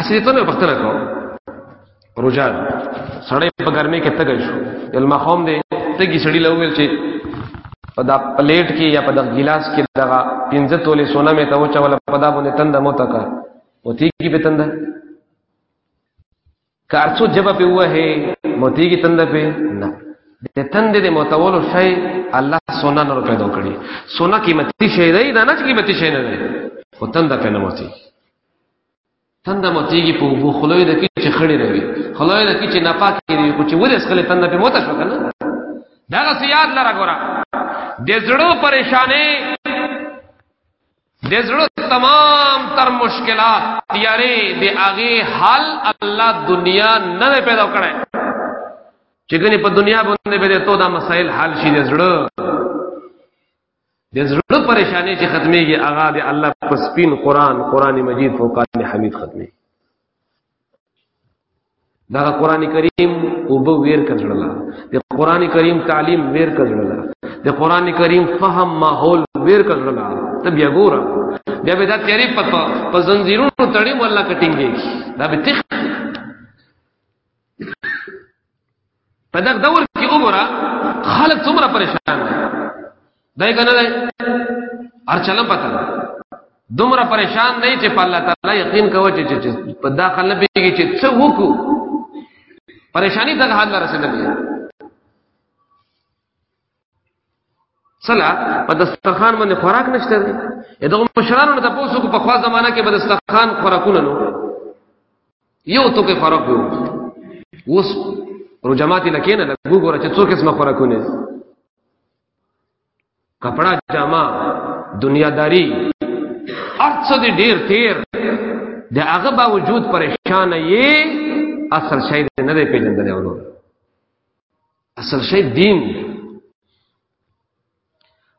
[SPEAKER 1] اصلي ته په خپل کو روجان سړی په ګرمي کې تګ شو یل مخوم دی تګي سړی لوول چې په دا پلیټ کې یا په دا ګلاس کې دغه پنځه تولې سونه مې ته وچول په دا باندې تند مو تکا او تیږي په تند کارڅو جبه په وه موتیږي تند په نه د تند د متولو شی الله سونا نور پیدا کړی سونا قیمتي شی دی دا نه قیمتي شی نه دی خو تند په نه موتی تند موتیږي په وو خلوی د کی چې خړی روي خلوی د کی چې ناپاک دی کو چې ورس خلې تند په موته شو کنه دا غسیات لره ګورا د زړه پریشانې د زړه تمام تر مشکلات تیارې د هغه حل الله دنیا نه پیدا کړي چې ګنې په دنیا باندې به ته دا مسائل حل شي د زړه د زړه پریشانی چې ختميږي هغه د الله په سپین قران قران مجید فوقان حمید ختمي دا قران کریم او به ویر کړل د قران کریم تعلیم ویر کړل د قران کریم فهم ماحول ویر کړل ته بیا ګوره بیا به دا تیری په په زنجیرونو تړي ولا کټینګي دا به تخ په دغه دور کې وګوره خلک څومره پریشان دي دای کنه دای هر چلم پته دومره پریشان نه چې په الله تعالی یقین کوي چې چې په داخل نه پیږي چې څه وکړو پریشانی ته حل رسیدلې سلا په دسترخوان باندې خوراک نشته دی دغه مشرانو ته پوسو کو په خوا زمانہ کې په دسترخوان خوراکونه نو یو تو کې فرق وو اوس رو جماعت نه کېنه لګو ګوره چې څو قسمه خوراکونه کپڑا جامه دنیا داری ارڅ دې ډیر تیر د هغه باوجود پریشان یې اصل شاید نه دی پیژندل اولو اصل شی دین دی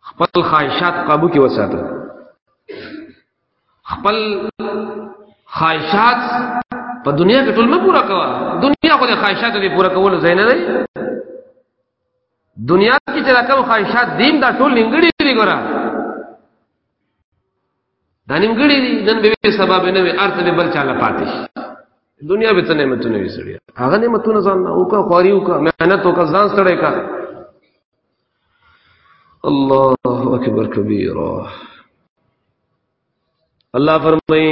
[SPEAKER 1] خپل خواهشات قابو کې وساته خپل خواهشات په دنیا کې ټول نه پورا کوا دنیا خو د خواهشات دې پورا کول ځای نه دی دنیا کې چې راکم خواهشات دین دا ټول لنګړي دي ګره دا نیمګړی دی نن به سبب نه وي ارته به بل چاله پاتې شي دنیا به څه نعمتونه وي سړي هغه نعمتونه ځان نه وکا خواري وکا مهنت وکا ځان سره کا الله اکبر کبیره الله فرمایي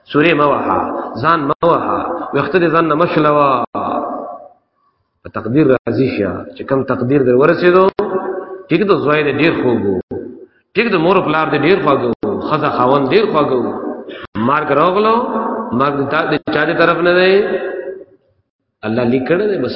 [SPEAKER 1] سورې مه وهه ځان مه وهه ویښته دې ځان نه مه شلوه په تقدیر راضي شه چې کوم تقدیر در ورسېدو ټیک د زوی دې ډېر خوږ و ټیک د مور پلار دې ډېر خوږ و ښځه خاوند ډېر خوږ و مرګ راغلو مرګ د چا دې طرف نه دی الله لیکل دی بس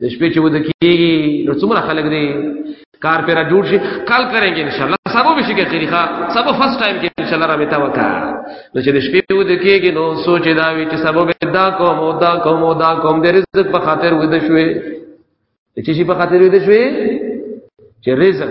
[SPEAKER 1] د شپې چې ود کیږي نو څومره خلک دی کار پیرا جوړ شي کال کریں گے انشاءاللہ سبا به شي کې طریقه سبا فرست ټایم کې انشاءاللہ را میتا وکا نو چې د شپې ود کیږي نو سوچ دا وی چې سبا به دا کوم او دا کوم او دا کوم د رزق په خاطر ود شوې چې شي په خاطر ود شوې چې رزق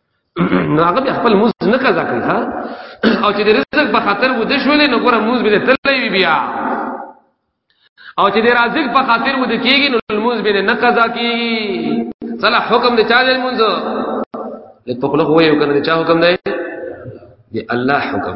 [SPEAKER 1] نو هغه بیا خپل موز نه قضا کوي ها او چې د رزق په خاطر و د شولې نو ګوره موز به تللی وي بیا او چې د رزق په خاطر و د کېږي نو موز به نه قضا کېږي صلا حکم د چا دی موز لته خلق وایو کنه چا حکم دی دی الله حکم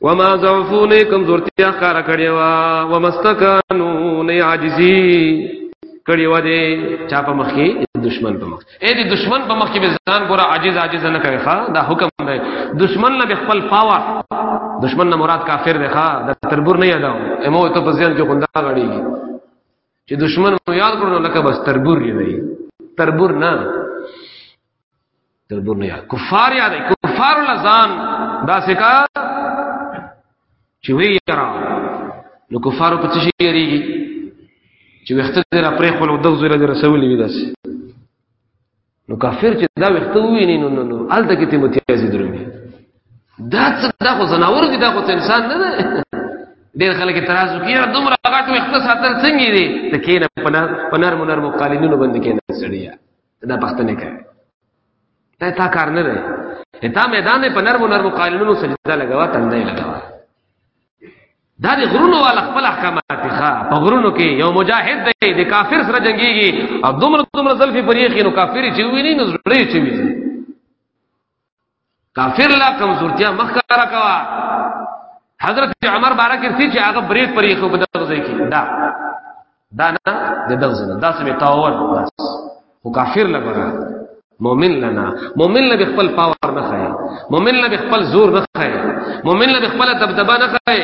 [SPEAKER 1] وما ضعفو نه کمزورتیا کار کړی وا ومستکانو نه عاجزی کړی و دې چا په مخ کې دشمن په مخ اې دې دشمن په مخ کې ځان ګوره عاجز عاجز نه کوي ښا دا حکم دی دشمن نه خپل پاوا دشمن نه مراد کافر دی ښا د تربور نه یاداو امو ته په ځان کې خوندا غړي چې دشمن یاد کړو لکه بس تربور دی تربور نه د دنیا کفار یا د کفار لزان دا سکا چې وی یرا نو کفار په څه شي یریږي چې وخت دې را پرې خپل د زوی له رسول وی داس نو کافر چې دا وخت ویني نو نو الته کې ته متیازي درومي دا څه دا خو زناور دي دا خو انسان نه ده ډېر خلک اعتراض کوي دومره غټ وخت ساتل څنګه دي ته کینه پنار پنار منر مقالینونو باندې کینه سړیا دا پښتنه کوي دا تا کار نه دی تا میدان په نرمو نرمو قانونو سجده لګوا تندې لګوا دا د غرونو والا خپل احکامات ښه په غرونو کې یو مجاهد دی د کافر سره جنگيږي او دومره دومره زلفي پرې خینو کافری چې ویني نو زړه چې ویني کافر لا کمزورتیا مخکاره کوا حضرت عمر بارک ارتی چې هغه بریک پرې خو بده ځای کې دا دا نه د دغه ځای دا سمې تاور بس خو کافر لا ګره مؤمن لنا مؤمن له خپل پاور نه خای مؤمن له خپل زور نه خای مؤمن له خپل دبدبه نه خای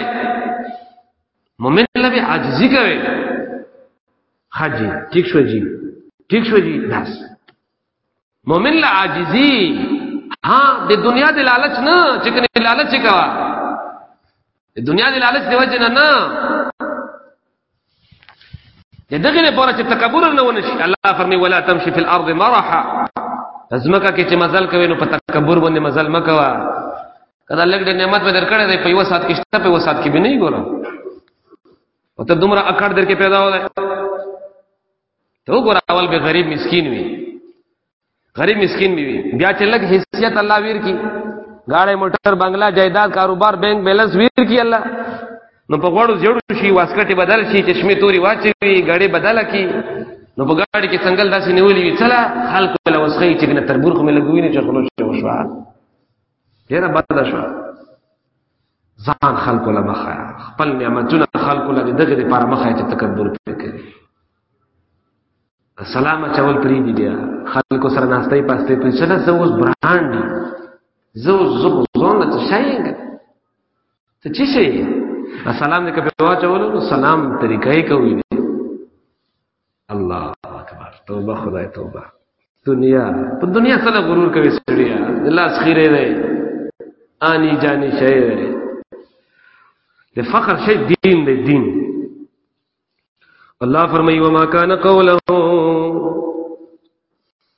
[SPEAKER 1] مؤمن له عاجزی کوي حاجی ٹھیک شو جی ٹھیک شو جی داس مؤمن لا عاجزي ها د دنیا د لالچ نه چې کنه لالچ کا د دنیا د لالچ دی وجه نه نه د دغه لپاره چې تکبر نه ونشي الله فرمي ولا تمشي في الارض مرحا ازمکه کې چې مزل کوي نو په تکبر باندې مزل مکوا کله لګ د نعمت په درکړه دی په یو سات کې شته په یو سات کې به نه ګورم او ته دومره اکړ در کې پیدا وله ته وګوره اول به غریب مسکین وي غریب مسکین وي بیا چې لګ حیثیت الله ویر کی گاڑی موټر بنگلا جائیداد کاروبار بینک بیلنس ویر کی الله نو په غوړو جوړو شي واسکټي بدل شي چشمه توري واچي غړي بدل کی نو په غاړي کې څنګه داسې نیولې وي چلا خلکو له وسخې چې نه تربور خو مې لګوي نه چې خلوص شي وشوا ډیره بده شو ځان خلکو له مخه خپل نعمتونه خلکو له دغه لپاره مخه چې تکبر کوي سلام چول پری دی بیا خلکو سره ناشته پاسته پری چلا زه اوس برانډ زه اوس زه ځون ته شاینګ ته چی شي سلام دې کبه واچولو سلام طریقې کوي الله اکبر توبه خدای توبه دنیا په دنیا سره غرور کوي سړیا الله سخیره دی آنی جانی شی دی د فخر شی دین دی دین الله فرمایي وما کان قولهم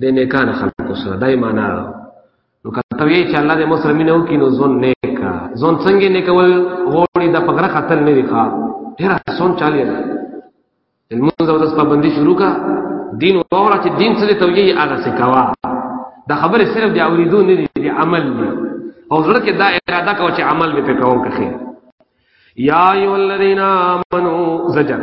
[SPEAKER 1] د نیکان خلکو سره دای معنا نو کته وی چې الله دې مو سره مينو کینو زون نیک زون څنګه نیکول غوړي د پګره قتل نه دی ښا ډیر سون چالي ده المنځ او د پابندي شروع کا دین وره چې دین سره توجیه هغه څه کوا دا خبره صرف د اوریدو نه دی د عمل دی او زړه کې دا اراده کو چې عمل به پکوم کخې یا ایو الذین آمنو زجر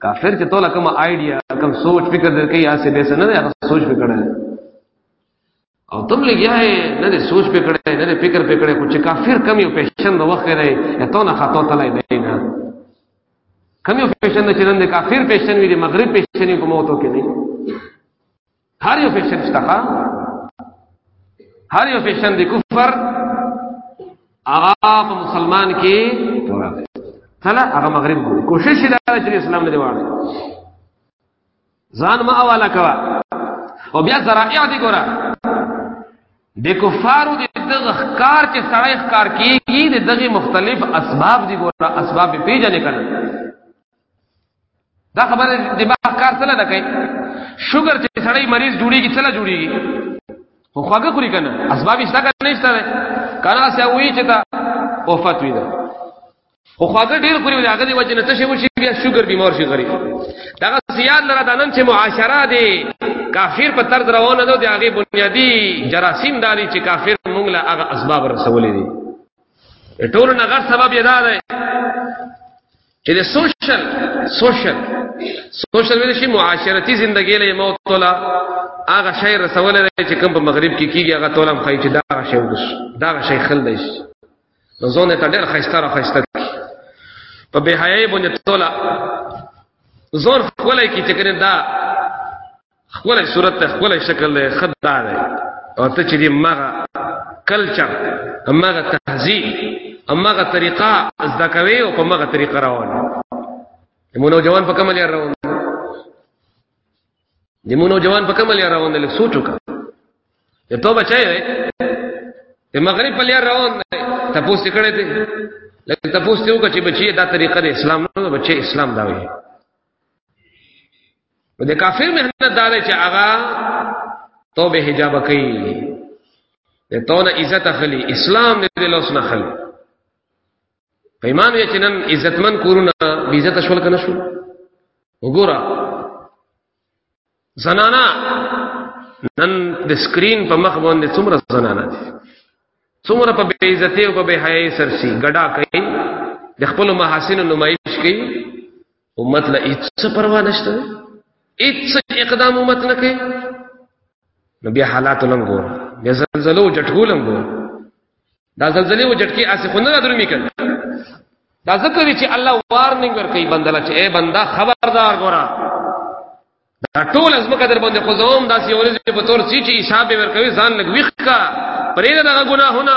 [SPEAKER 1] کافر چې توله کوم آیډیا کوم سوچ فکر در کوي یا سه به سن نه سوچ فکر نه او تم لګیا ہے نه دې سوچ پکړه نه دې فکر پکړه کو چې کافر کم یو پیشن د وخت لري ته نه خاطو تلای دی نه کم یو پیشن چې نن د کافر پیشن وی د مغرب پیشن کو موت کې نه هر یو فیشن شته هر یو فیشن دی کفر هغه په مسلمان کې تلا هغه مغرب ګوري کوشش دا چې اسلام نه دی واړی ځان ما اواله کوا او بیا ذرائع دي ګورا د کفارو د دغه ښکار چې سړی ښکار کیږي د دغه مختلف اسباب دي ګورا اسباب پیژنې کړه دا خبره دماغ کار څه نه کوي شوګر چې سړی مریض جوړیږي څه نه جوړیږي خو خواږه خوري کنه اسباب یې څنګه کنه نشته کنه سه وی چې تا وفات وی ده خو خواږه ډیر خوري ولا هغه دی وجه نه څه شي وشي بیا شوګر بیمار شي غریب دا سیاد لره د نن چې معاشره دی کافر په تر درونه ده د هغه بنیادی جراثیم دالي چې کافر مونږ له هغه اسباب رسولې دي ټول نه غر سبب یې دا ده چې د سوشل سوشل سوشل ویل شي معاشرتي زندګي له موت تولا هغه شی رسول دی چې کوم په مغرب کې کیږي هغه تولا مخې چې دا شی ودس دا شی خل دی نو زونه ته ډېر خسته را خسته په بهای باندې تولا زور خولای کی چې کنه دا خپل صورت ته خپل شکل دی خدا دی او ته چې دی مغه کلچر مغه تهذیب مغه طریقه زده کوي او په مغه طریقه روان دی مونږ جوان په کومه لار روان دی مونږ جوان په کومه لار روان دی لکه سوچو کا ته تو بچای دی ته مغرب په لار روان دی ته پوس کړه دی لکه ته پوس ته وکړه چې بچي دا طریقه د اسلام نه بچي اسلام دا وي نو د کافر مهنت دا دی چې هغه توبه حجاب کوي د تونه عزت اخلي اسلام دې له اوس نه اخلي پیمان یې چې نن عزتمن کورونه بې عزت شول کنه شو وګوره زنانا نن د سکرین په مخ باندې څومره زنانا دي څومره په بې عزتي او په بې حیاي سرسي ګډا کوي د خپل محاسن نمایش کوي امت له هیڅ پروا نشته هیڅ اقدام امت نه کوي نو بیا حالات لم ګور بیا زلزلو جټولم ګور دا زلزلې و جټکی اسې خو نه درمي کړ دا ذکر چې الله وارننګ ور کوي بندلا چې اے بندا خبردار ګورا دا ټول از مکه در باندې قزوم دا سی ورځ په تور سی چې حساب ور کوي ځان لګوي ښکا پرې دا ګناهونه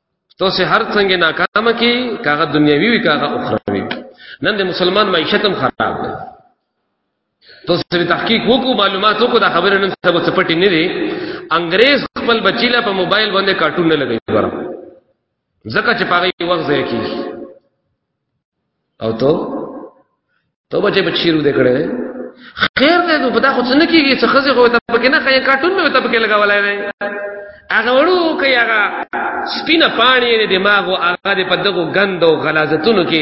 [SPEAKER 1] تو سه هر څنګه ناکام کی کاغه دنیوي وی کاغه اخروی نن د مسلمان معیشت هم خراب ده تو سه تحقیق وکړو معلومات وکړو دا خبره نن سبا څه پټی نه دی انګريز خپل بچیله په موبایل باندې کارټون نه لګي ګره زکه چې پاره وخت ځای کیږي او ته ته بچې بچی رو دې کړې خیر دې نو پتا خو څه نه کیږي څه خزه خو ته پکې نه خې کارټون مې ته پکې لگاولای دی هغه وړو کې هغه سپینه پانی دې دماغ او هغه دې په دغه غند او غلازتونو کې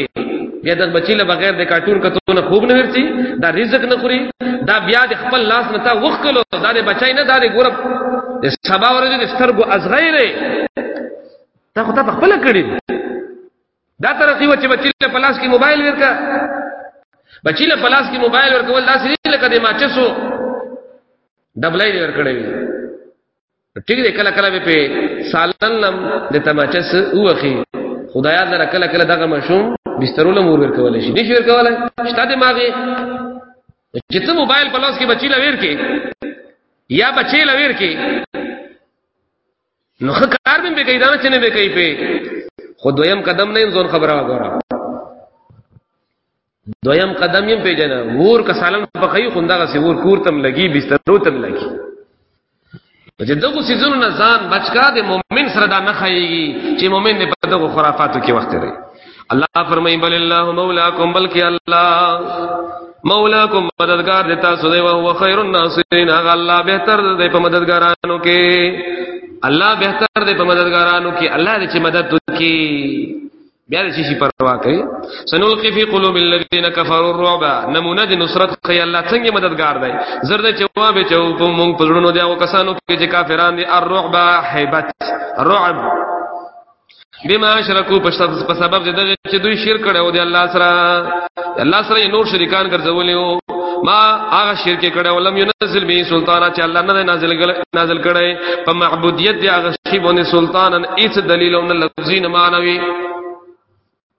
[SPEAKER 1] بیا د بچی له بغیر د کارټون کتو نه خوب نه ورتي دا رزق نه خوري دا بیا د خپل لاس نه تا وښکلو دا دې بچای نه دا دې ګورب د سبا ورځې د سترګو ازغیره تا خو تا خپل کړی دا ترقی و چې بچی له پلاس کې موبایل ورکا بچی له پلاس کې موبایل ورکول دا سری لکه د ماچسو ډبلای دی ورکړې وي ټیک دی کله کله په سالن لم د تماچس اوخي خدایا در کله کله دغه مشوم بسترو له مور ورکول شي نشي ورکول شته د ماغي چې ته موبایل پلاس کې بچی لویر کې یا بچی لویر کې نو خه کار دې به کوي دا چې نه به کوي په خو دویم قدم نه ځون خبره وګوره دویم قدم یې پیژنه ور کسالن په خی خوندغه سی ور کور تم لګي بسترو تم لګي چې دغه سيزونو نه ځان بچکا د مؤمن سره دا نه خایي چې مؤمن نه په دغه خرافاتو کې وخت لري الله فرمای بل الله مولاکم بلکی الله مولاکم مددگار دیتا سو دی او خیر الناصرین هغه الله بهتر دی په مددګارانو کې الله بهتر دی په مددګارانو کې الله دې چې مدد وکړي بیا دې شي پروا کوي سنلقي في قلوب الذين كفروا الرعب نمونه د نصرت خي الله څنګه مددگار دی زرد جواب چوپ مونږ پزړونو دی او کسانو کې چې کافران دي الرعب هیبت رعب بما اشرکو په سبب دغه چې دوی شرک کړو دی الله سره الله سره نور شریکان ګرځولې او ما هغه شرک کړو لم ينزل به سلطان چې الله نه نازل نازل کړي په معبودیت دی هغه شی باندې سلطانن هیڅ دلیل او نه لفظي نه مانوي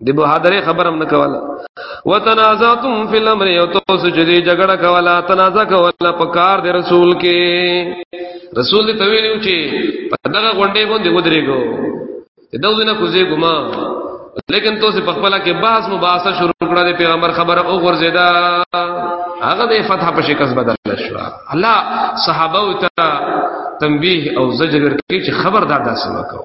[SPEAKER 1] د بهادرې خبرم نه کوله وتنازعتم فی الامر یو تاسو چې دې جګړه کوله تنازع کوله په کار د رسول کې رسول دې تویلو چې په دغه غونډې باندې ودرېګو دا ودنه کوزې ګما لیکن تاسو په خپل کې بحث مباحثه شروع کړه د پیغمبر خبره او غرزیدا هغه د فتح په شکست بدل شو الله صحابه او ته تنبیه او زجر ورکړي چې خبردار داسې وکړو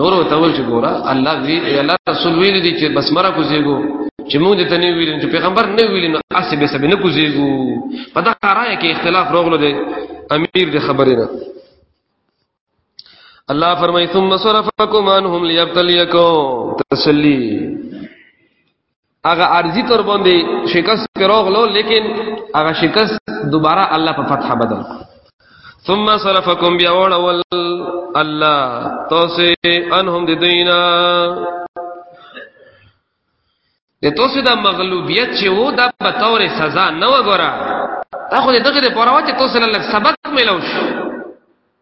[SPEAKER 1] نور ته ول چې ګورا الله وی الله رسول ویل دي چې بس مرا کوزيګو چې موږ دې ته نه ویل چې پیغمبر نه ویل نو اسې به سبه نه کوزيګو په دا راي کې اختلاف روغله دي امیر دې خبرې نه الله فرمای ثم صرفكم عنهم ليبتليكم تسلی هغه ارزي تر باندې شکست پروغلو لیکن هغه شکست دوباره الله په فتح بدل ثم صرفكم بیا وړول الله تاسو انهم د دینا د تاسو د مغلوبیت چې وو د په تور سزا نه وګوره دا خو دغه د پروا چې تاسو له سبق ملو شو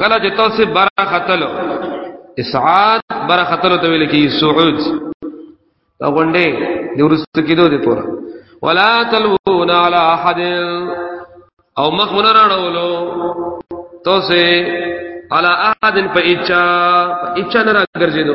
[SPEAKER 1] کله چې تاسو بار خطلو اسعاد بار خطلو ته ویل کی سعود دا غونډه د ورست کېدو دی پورا ولا تلون على احد او مخ مون راړولو تاسو على احد په اچا په اچا نه راګرځیدو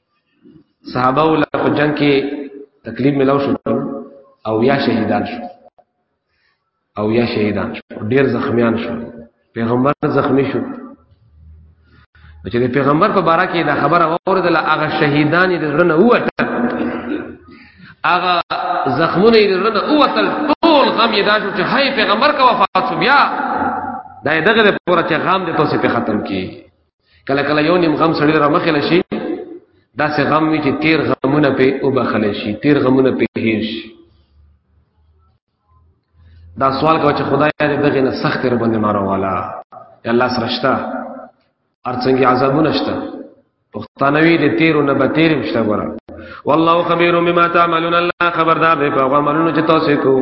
[SPEAKER 1] صحابه ولا په جنگ کې تکلیف ملو شو او یا شهیدان شو او یا شهیدان شو ډیر زخمیان شو پیغمبر زخمی شو چې د پیغمبر په باره کې دا خبره اوریدله هغه شهیدان یې د زړه نه ووتل هغه زخمونه یې د زړه نه ووتل ټول غم یې دا شو چې هی پیغمبر که وفات شو بیا دا یې دغه لپاره چې غم دې تاسو په ختم کړي کله کله یو نیم غم سړی را مخې لشي دا سه غم وی چې تیر غمونه په او بخل شي تیر غمونه په هیر شي دا سوال کوي چې خدای دې دغه نه سخت تر باندې مارو والا یا الله سرشتہ ارڅنګي عذابونه شته پښتانوي دې تیرو نه به تیر مشته ګره والله خبير مما تعملون الله خبردار دې په عملونو چې تاسو کوئ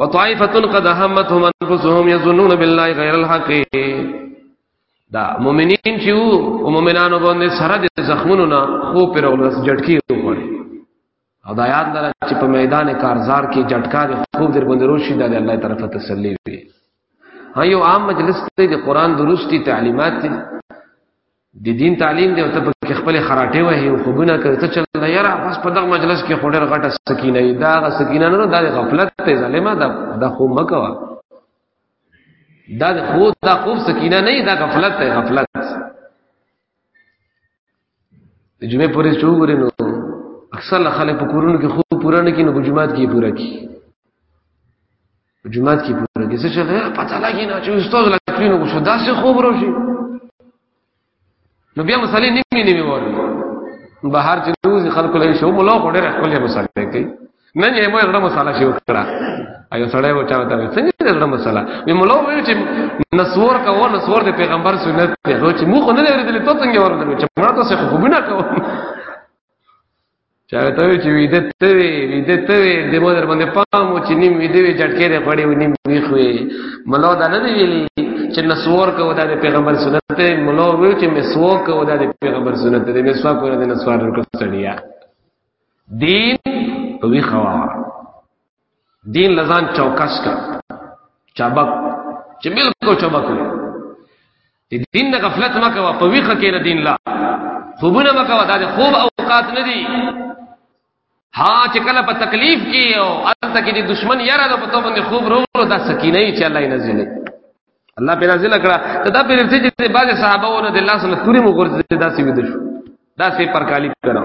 [SPEAKER 1] وطائفه قد همتهم انفسهم يظنون بالله غير الحق دا مؤمنین چې او مؤمنانو باندې سره د زخمونو نه خو پر ولس جټکی وکړي او دا یاد لره چې په میدان کارزار کې جټکا د خوب در باندې روشي د الله طرفه تسلی وي هيو عام مجلس ته د قران درستی تعلیمات دي د دین تعلیم دی او ته په خپل خراټه وهې او خوبونه کوي ته چل نه یاره بس په دغه مجلس کې خو ډېر غټه سکینه دی دا غ سکینه نه دا غفلت ته ظالما دا دا خو مکوا دا خو دا خوب سکینه نه دا غفلت ته غفلت د جمعې پورې چوغوري نو اکثر خلک په کورونو کې خوب پوره نه کینو په جمعات کې پوره کی په جمعات کې پوره کې څه چل پته لګی نه چې استاد لکلی نو شو داسې خوب روشي نو بیا مسالې نیمه نیمه وره بهر چې روز خلکو لري شو مولا خو ډېر خپل مسالې کوي نن یې موږ غره مساله شو کړه ایو سړی و چاته وي څنګه دې غره مساله وی مولا وی چې نسور کا و نسور د پیغمبر سنت ته چې موږ نه لري دلته څنګه ورته چې موږ تاسو خو بنا کوو چا ته وی چې وی د ته وی وی د ته وی د مو در باندې پام و چې نیم وی دی وی چټکې نه پړې و نیم وی خو ملو دا نه دی ویلي چې نسوار کو دا د پیغمبر سنت دی ملو وی چې مسوا کو دا د پیغمبر سنت دی مسوا کو دا نسوار ورکړ سړیا دین وی خوا دین لزان چوکس کا چابک چې بالکل چابک وي دین نه غفلت مکه وا په ویخه کې نه دین لا خوبونه مکه وا دا خوب اوقات نه دي ها چې کله په تکلیف کې او الته کې د دشمن یاره د پتو باندې خوب رو رو دا سکینه یې چې الله یې نازل الله په نازل کړه ته دا په رته چې بعض صحابه ونه د الله سره توري مغرض داسې وي دشو داسې پرکالی کړو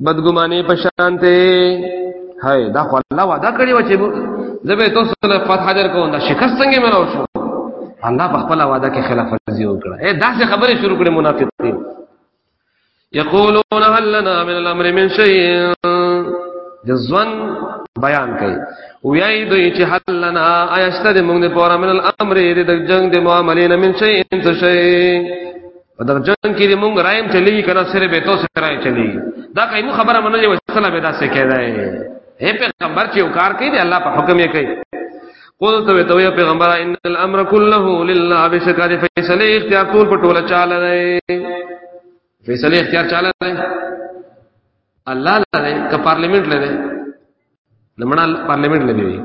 [SPEAKER 1] بدګمانه پشانته هاي دا خو الله وعده کړی و چې زبې تاسو له فتح حاضر کوم دا شکست څنګه ملو شو الله په خپل وعده کې خلاف ورزي وکړه اے دا څه خبره شروع کړې منافقین یقولون هل لنا من الامر من شيء جزوان بیان کوي ویای دوی چې هل لنا آیشته د موږ لپاره من الامر د جنگ د معاملې نه من شيء انت شيء په دغه جنگ کې موږ رایم چلیږي کنه سره به تو سره رایم چلیږي دا کوي مو خبره منلې و سره به دا څه کېدای اے پیغمبر چې وکار کوي الله په حکم یې کوي قول ته وی ته پیغمبر ان الامر كله لله بشکره فیصله اختیار ټول په ټوله چاله دی فیصله اختیار چاله دی الله لره ک پارلیمنت لره لمړه پارلیمنت لره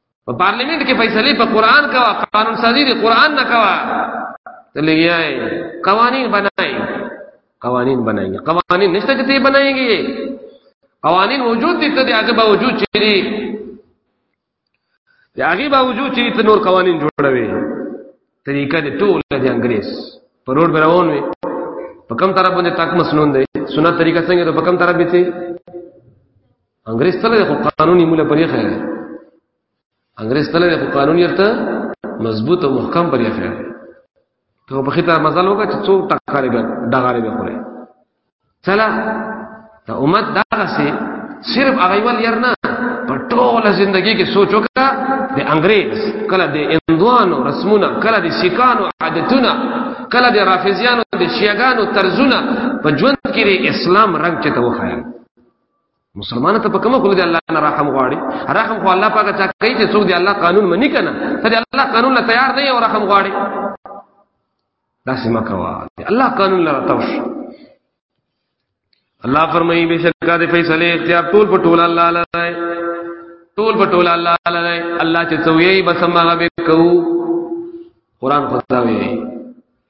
[SPEAKER 1] په پارلیمنت کې فیصله په قران کا قانون سازی دی قران نه کوا ته لګیاي قوانین بنای قوانین بنایي قوانین نشته چې ته بنایږي قوانین وجود دي ته د هغه باوجود چې دي د هغه باوجود چې ته نور قوانین جوړوي طریقه دې ټول د انګريز پر روډ براون وي په کوم طرف باندې تک مسنون دی سنت طریقه څنګه ته په کوم طرف به انګريز تل خو قانوني مولا پرې خیر انګريز تل خو قانوني ارته مضبوط او محکم پرې خیر ته په خطر مزل وکړه چې څوک ټکارې به دغارې به خوري چلا دا امت دا سي صرف هغه ول ير نه په ټوله ژوندۍ کې سوچ وکړه د انګريز کله د اندوانو رسمونه کله د سکانو عادتونه کله د رافضيانو د شيعاګانو طرزونه په ژوند کې اسلام رنگ چې ته وخایل مسلمان ته په کومه خله دی الله نه رحم غواړي رحم خو الله پاک چا کوي چې څوک دی الله قانون منی کنه ته دی الله قانون لا تیار نه او رحم غواړي دا سم کوا الله قانون لا توش الله فرمایي بشکا د فیصله اختیار ټول په ټول الله لای ټول په ټول الله لای الله چې څوی بس ما به کو قران خداوي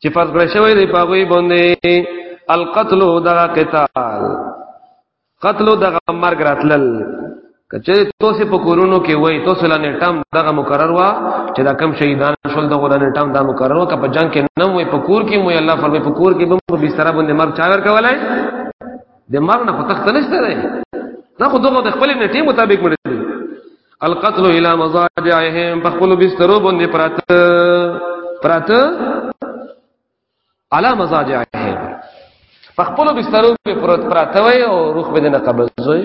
[SPEAKER 1] چې فرض کړی شوی دی په غوي باندې القتل دا قتال قتل دا مرګ راتلل کچې توسه په کورونو کې وای توسه لنه ټام دغه مقرر وا چې دا کم شهیدان شول دغه لنه ټام دا مقرر وا کپ جنگ کې نم وای په کور کې مو الله فرمای په کور کې به په بستر باندې مرګ چاور کولای د مرګ نه په تخت نشته نه خو دغه د خپل نیټه مطابق مړ دي القتل الى مضاجعهم بخل بسترو باندې پرات پرات على مضاجعهم بخل بسترو په پرات پرات وي او روح به نه قبض وي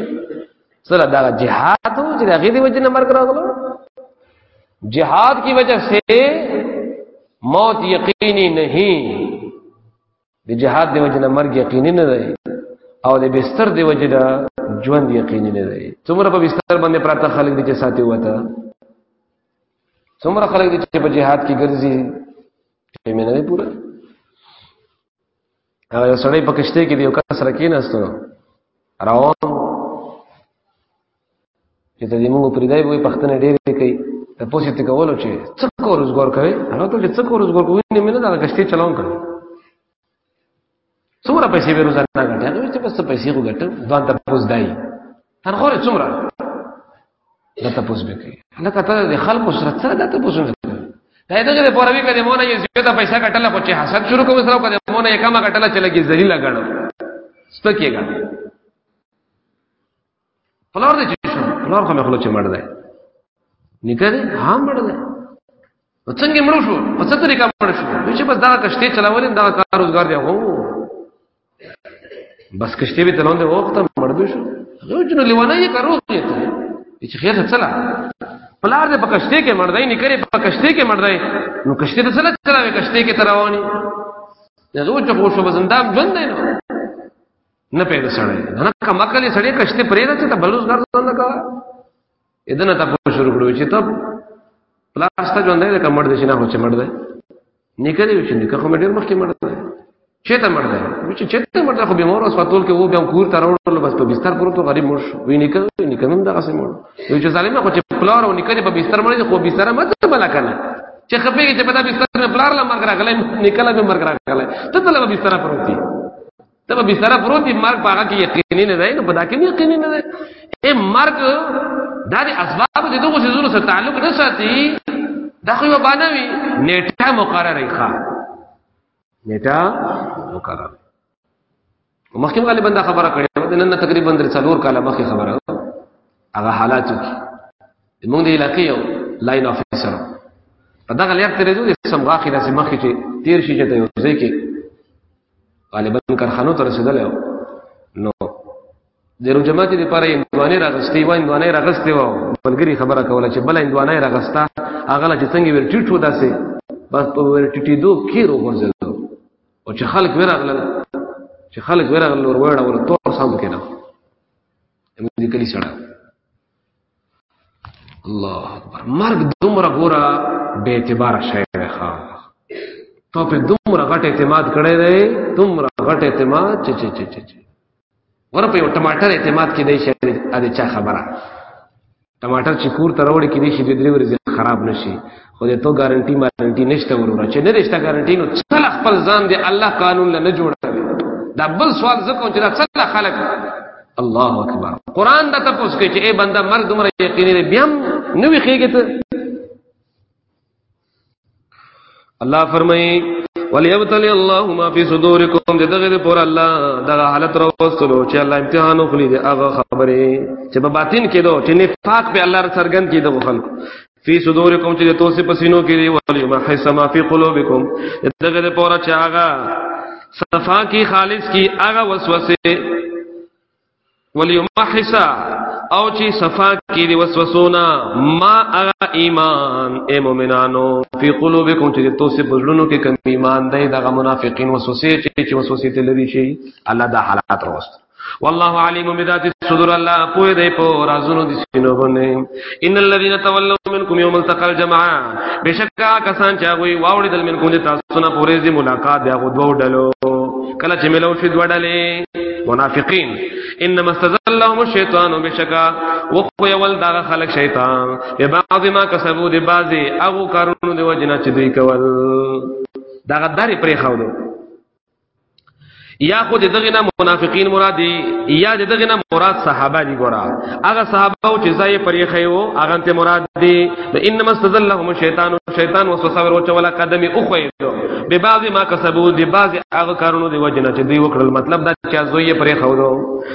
[SPEAKER 1] سره دا جهاد و چې هغه دی وجه نه مرګ راغلو جهاد کی وجہ سے موت یقینی نہیں د جهاد دی وجنه مرګ یقیني نه دی او د بستر دی وجنه ژوند یقیني نه دی څومره په بستر باندې پراته خلک دي چې ساتي وته څومره خلک دي چې په جهاد کې ګرځي چې مې نه دی پوره هغه یو سړی په کشته کې دی یو کس راکیناستو روان چې ته دې موږ پرې دی وي پښتنه ډېر کوي ته پوسې ته کولو چې څه کو روزګار کوي هغه ته څه کو روزګار کوي نه مینه دا کشته چلاون کوي څومره پیسې به روزانه ګټه نو چې بس پیسې کو ګټه دا ته پوس دی هر خو څومره دا ته پوس به کوي لکه ته د خلکو سره سره دا ته پوس نه کوي دا دغه په روي کې مونږ یې زیاته پیسې ګټل خو چې حسد شروع کوم سره کوم مونږ یې کمه ګټل چې لګي ذلیل غړو ستکیږي پلار دې چې شو پلار خو مې خلک چې مړ دی نکاح دې ها مړ دی نو څنګه مړ شو په څه طریقه مړ شو نو چې بس دا کشته چلاولې دا کار روزګار دی هو بس کشته به تلوندې وخت مړ دی شو غو جن لیوانه یې کارو دی چې خیر څه چلا پلار دې په کشته کې مړ دی نکره په کشته کې مړ دی نو کشته دې څه چلاوي کشته کې تراوني دغه چې خو شو بزندام ژوند دی نو نه پیدا سړی نه کوم عقل سړی کشته پرې نه چې ته بلوز ګرځون نه کا اذن ته په شروع کړو چې ته پلاسته ژوند دې کمړ دې نه هوچ مړ دې نکړې چې نکړه خو مې ډېر مخکې مړ دې چې ته مړ دې چې چې ته مړ دې خو به مور اوس فاتول کې وو بیا کور ته راوړل بس په بستر پروت غریب مړ شو وی نکړې نکړم دا قسم مړ وی چې ظالم خو چې پلار او نکړې په بستر مړ دې خو بستر مت بلا کنه چې خپې چې په دا بستر نه پلار لا مرګ راغله نکړه به مرګ راغله ته په بستر پروت دې ته به سره پروت یې مرګ پاګه کې یقیني نه دی نو په دا کې یقیني نه دی اے مرګ دا د اسباب د دغه شزونو سره تعلق نه ساتي دا خو یو باندې وی نیټه مقرره ښه نیټه مقرره مخکې غالبا دا خبره کړې ده نن تقریبا در څلور کال مخکې خبره هغه حالات کې موږ د علاقې یو لاین افیسر په دغه لیک ترې دوی سمغه کې داسې مخکې چې تیر شي چې ته یو ځای کې غالبا کارخانو ته رسیدلی و نو د روم جماعت لپاره اندوانه راغستې و اندوانه راغستې و ملګری خبره کوله چې بل اندوانه راغستا هغه چې څنګه ور ټیټ و داسې بس په ور ټیټې دو کې رو ورزل او چې خلک ورغله چې خلک ورغله ور وړه ور تور سم کېنه موږ دې کلی سره الله اکبر مرګ دومره ګوره بے اعتبار شی دی ښا ته په دومره غټ اعتماد کړی دی دومره غټ اعتماد چې چې چې چې ور په یو ټماټر اعتماد کې دی شي ا دې چا خبره ټماټر چې کور ته راوړي کې دی شي د درې ورځې خراب نشي خو دې تو ګارنټي مارنټي نشته وروره چې نه رښتا ګارنټي نو څل خپل ځان دې الله قانون له نه جوړوي دا بل سوال زکو چې دا څل خلک الله اکبر قران دا ته پوښتنه چې اے بندا مرګ دومره یقیني دی بیا نو وی خېږي ته الله فرمایي وليبتلي الله ما في صدوركم دغه پر الله دغه حالت راوستلو چې الله امتحان وکړي دغه خبره چې په باطن کې دو چې نفاق په الله سرګند کې دغه خلکو فی صدورکم چې توسه پسینو کې دی ولی ما حس ما فی قلوبکم دغه د پورا چې هغه صفا کی خالص کی هغه وسوسه ولی ما حس او چې صفا کی دی وسوسونا ما هغه ایمان اے مومنانو فی قلوبکم چې توسه بزړونو کې کم ایمان دی دغه منافقین وسوسه چې چې وسوسه ته لري شي الله دا حالات راوست والله علیم بذات الصدور الله پوی دی په رازونو د سینو باندې ان الذين تولوا منكم يوم التقى الجمعان بشکا کسان چې وی واوړي دل منکم د تاسو نه پورې دی ملاقات دی غو دوه ډلو کله چې ملو شي دوه ډلې منافقین انما استزلهم الشیطان بشکا وخو یول دا خلق شیطان به بعض ما کسبو دی بعضی هغه کارونو دی وجنه چې دوی کول دا غداري پرې خاو یا خو دغه نه منافقین مراد دی یا دغه نه مراد صحابه دی ګورا هغه صحابه او چې ځای پرې خيو هغه ته مراد دی انما استذلهم الشیطان شیطان وسوسه ور وچولا قدمي او خو به بعضی ما کسبو دی بعضی هغه کارونو دی وجنه چې دی وکړل مطلب دا چې ځای پرې خو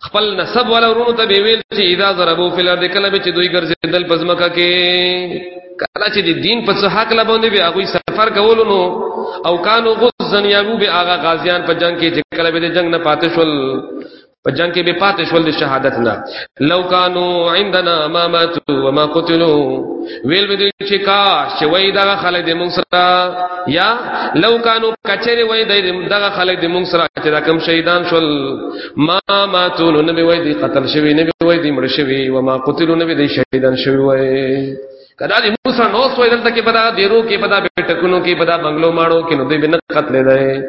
[SPEAKER 1] خپل نسب ولا ورونو ته به ویل چې اذا ضربو فی الارض کله به چې دوی ګرځیدل پزمکه کې کله چې د دین په څه حق لا باندې به هغه سفر کولو نو او کانو غزن یابو به هغه غازیان په جنگ کې چې کله به د جنگ نه پاتې شول په جنگ کې به پاتې شول د شهادت نه لو کانو عندنا ما ماتوا وما قتلوا ویل به چې کا چې وای دا خلک د موږ سره یا لو کانو کچره وای دا خلک د موږ سره چې دا کم شهیدان شول ما ماتو نو نبی وای دی قتل شوی نبی وای دی مړ شوی و ما قتلوا نبی دی شهیدان شوی وای کدا دی موسی نو سوې دلته کې پدا دیرو کې پدا بیٹکونو کې پدا بنگلو ماړو کې نو دی بن قتل دی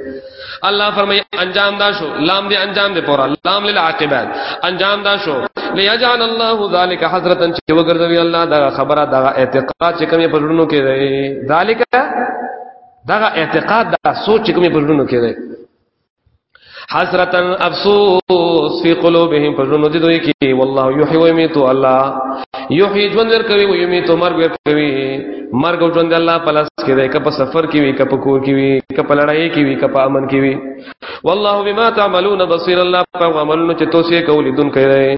[SPEAKER 1] الله فرمای انجام دا شو لام دی انجام دی پورا لام للعاقبات انجام دا شو ليجعل الله ذلك حضرتا چې وګرځوي الله دا خبره دا اعتقاد چې کومې پرونو کې دی ذالک دا اعتقاد دا سوچ چې کومې پرونو کې دی حسرتا افسوس فی قلوبهم پرونو دي دوی کی والله یحیی و یمیت الله یحیی ژوند ور کوي و یمیت مرګ ور کوي مرګ او ژوند الله په لاس کې دی کپ سفر کې وي کپ کور کې وي کپ لړای کې وي کپ امن کې وي والله بما تعملون بصیر الله په عملونو چې توسې کولی دن کوي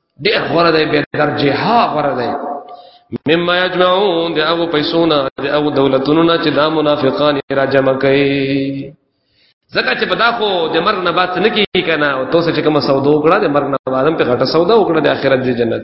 [SPEAKER 1] ډېر غوړه دی به درجه ها غوړه دی مما یجمعون دی او پیسونه دی او دولتونو نه چې دا منافقان را جمع کوي زکه چې پدا خو د مرګ نه بات نه کیږي کنه او تاسو چې کوم سودا وکړه د مرګ نه بعد هم په غټه سودا وکړه د آخرت د جنت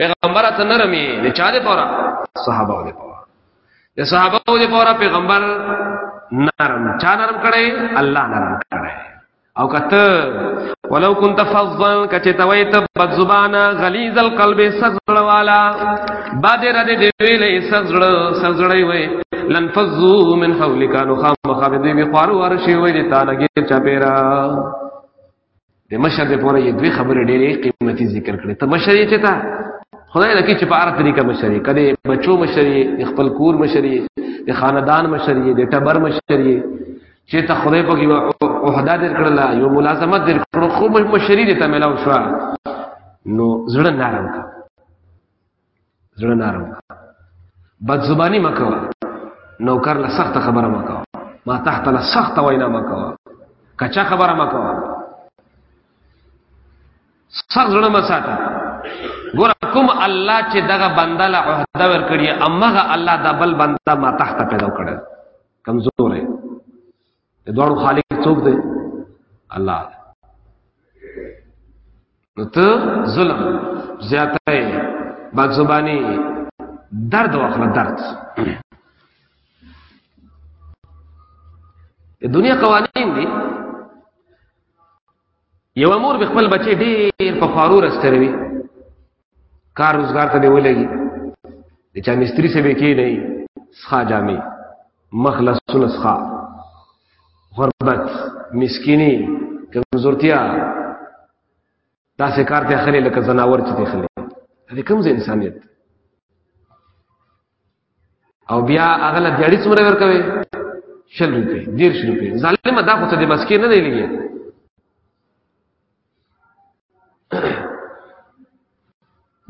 [SPEAKER 1] پیغمبر ته نرمي د چا دې پورا صحابه دې پورا د صحابه دې پورا پیغمبر نرم چا نرم کړي الله نرم کړي او کته ولو كنت فظا کته تويت بد زبانا غليظ القلب سزړ والا بادر دې دې ویلې سزړ سزړې وې لن فزو من حولك نو خام خابدې وی خوارو ورشي وې دې تا لګي چا پیرا د مشر د پوره یې دوه خبرې ډېرې قیمتي ذکر کړې ته مشر یې چتا خدای لکه چې په اړه طریقه مشر یې کله بچو مشر یې د خپل کور مشر یې د خاندان مشر یې د ټبر مشر یې چې ته خدای په کې عہده در کړل یو ملازمت در کړو خو مشری دې ته ملاو شو نو زړه نرم کا زړه نرم بد زبانی مکو نوکر له سخت خبره مکو ما تحت له سخت وینا مکو کچا خبره مکو سخت زړه مساته ګور کوم الله چې دغه بنده له عہده ور کړی امغه الله د بل بنده ما تحت پیدا کړی کمزورې د دوړو خالق څوک دی الله نو ته ظلم زیاته بد زبانی درد واخله درد د دنیا قوانین دي یو امور به خپل بچي ډیر په فارور استروي کار روزګار ته دی ولګي د چا مستری سه به کې نه سخا جامي مخلص سخا غربت مسکینی کمزورتیا دا سه کار ته خلې لکه زناور چې ته خلې دې کوم ځای انسانيت او بیا اغله دیړی څومره ورکوي شل روپے دیر شل روپے ظالم دا خو ته د مسکین نه دی لګي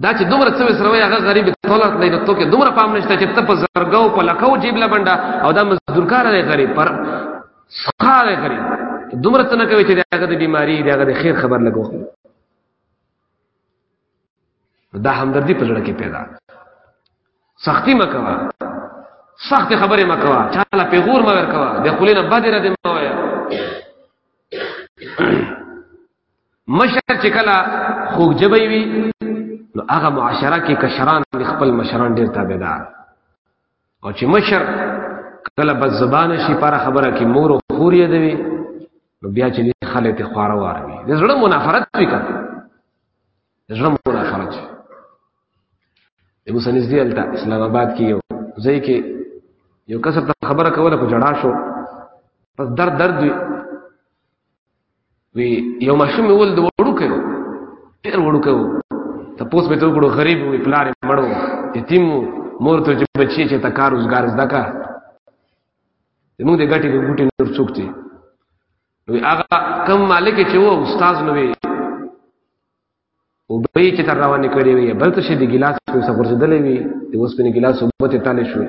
[SPEAKER 1] دا چې دومره څه سره وي هغه غریب دولت لري نو ته دومره پام نشته چې ته په زرګاو په لکاو جیب لبنده او دا مزدورکار دی غریب پر سخا دی غریب دومره څه نه کوي چې هغه د بیماری دی هغه د خیر خبر لګو دا همدردی په زړه کې پیدا سختی مکوا سخت خبره مکوا چاله پیغور مور کوا د خلینو بدره د موایا مشر چې کله خوګ جبوي وي نو هغه معاشره کې کشران خپل مشران ډیر تابعدار او چې مشر کله بد زبانه شي پر خبره کې مور او خور یې دوي نو بیا چې نه خلک ته خواره واروي د زړه منافرت وی کړ د زړه منافرت یو سنځ دی الته اسلام آباد کې یو ځای کې یو کس ته خبره کوله کو جړا شو پس درد درد وی وی یو ماشوم ول د وړو کړو ډیر وړو کړو ته پوس به ته وړو غریب وی پلار مړو یتیم مور ته چې بچی چې تا کار روزګار زده کا موږ د ګټي په ګټي نور څوک دي وی هغه کم مالک چې و استاد نو وی او به چې تر روانې کړې وی بل څه د ګلاس په سفر څه دلې وی د اوسپنې ګلاس وبته تاله شوې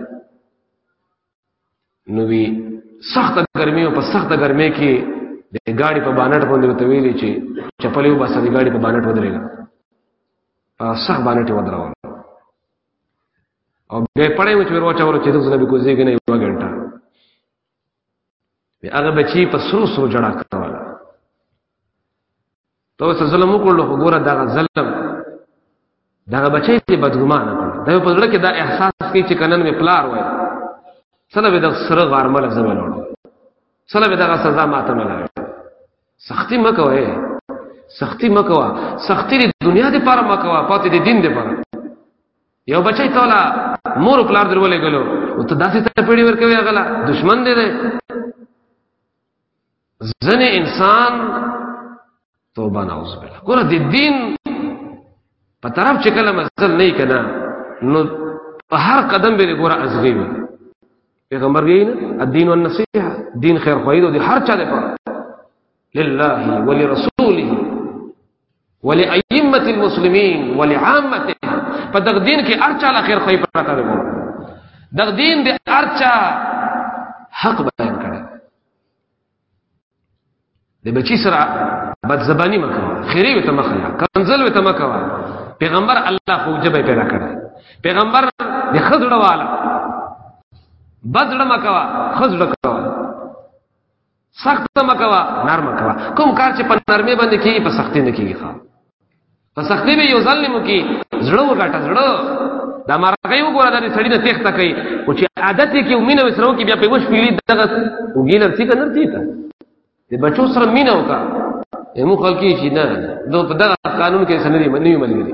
[SPEAKER 1] نو وی سخت ګرمي او په سخت ګرمي کې د ګاډي په بانټ باندې وته ویلې چې چپلې وبا سړي ګاډي په بانټ ودرېږي سخت بانټ ودرول او به پړې و چې ورو چا ورو چې د زنه به کوزي کې نه یو غنټه هغه بچي په سرو سرو جړا کوله ته اوس ظلم وکړلو خو ګوره دغه ظلم دغه بچی چې بدګمانه کړ دا په زړه کې دا احساس کوي چې کنن مې پلار وای سره به د سره غارمل زمل وړ سره به دغه سزا ماته ملایو سختی مکوې سختی مکوا سختی د دنیا د پاره مکوا پاتې د دین د پاره یو بچی تولا مور پلار درولې غلو او ته داسې ته پیړی ورکوي غلا دشمن دې ده ځنه انسان توبه نعوذ بالله ګوره د دین په طرف چې کله مزل نه کنا نو په هر قدم به ګوره ازغي وي پیغمبر یې نه الدين والنصيحه دین خیر خوایدو دي هر چا لپاره لله ولرسوله ولائمه المسلمين ولعامته په دغ دین کې هر چا خیر خوای پراته وي دغ دین د هر چا حق بیان کړي د بچی سره بد زبانی مکو خیری وته مخلا کنزل وته مکو پیغمبر الله خو جبه پیدا کړ پیغمبر د خزړه والا بدړه مکو خزړه کوا سخت مکو نرم کوا کوم کار چې په نرمه باندې کیږي په سختي نه کیږي ښا په سختي به یو ظلم کی زړه وګټه زړه دا مرغه یو ګوره د سړی د تخته کوي او چې عادت کې مینه وسرو کې بیا په وښ پیلی دغه وګینه سی کنه تی تا د بچو سره مینه وکا یمو خلکی چې نه دو په دغه قانون کې سندري منی ملګری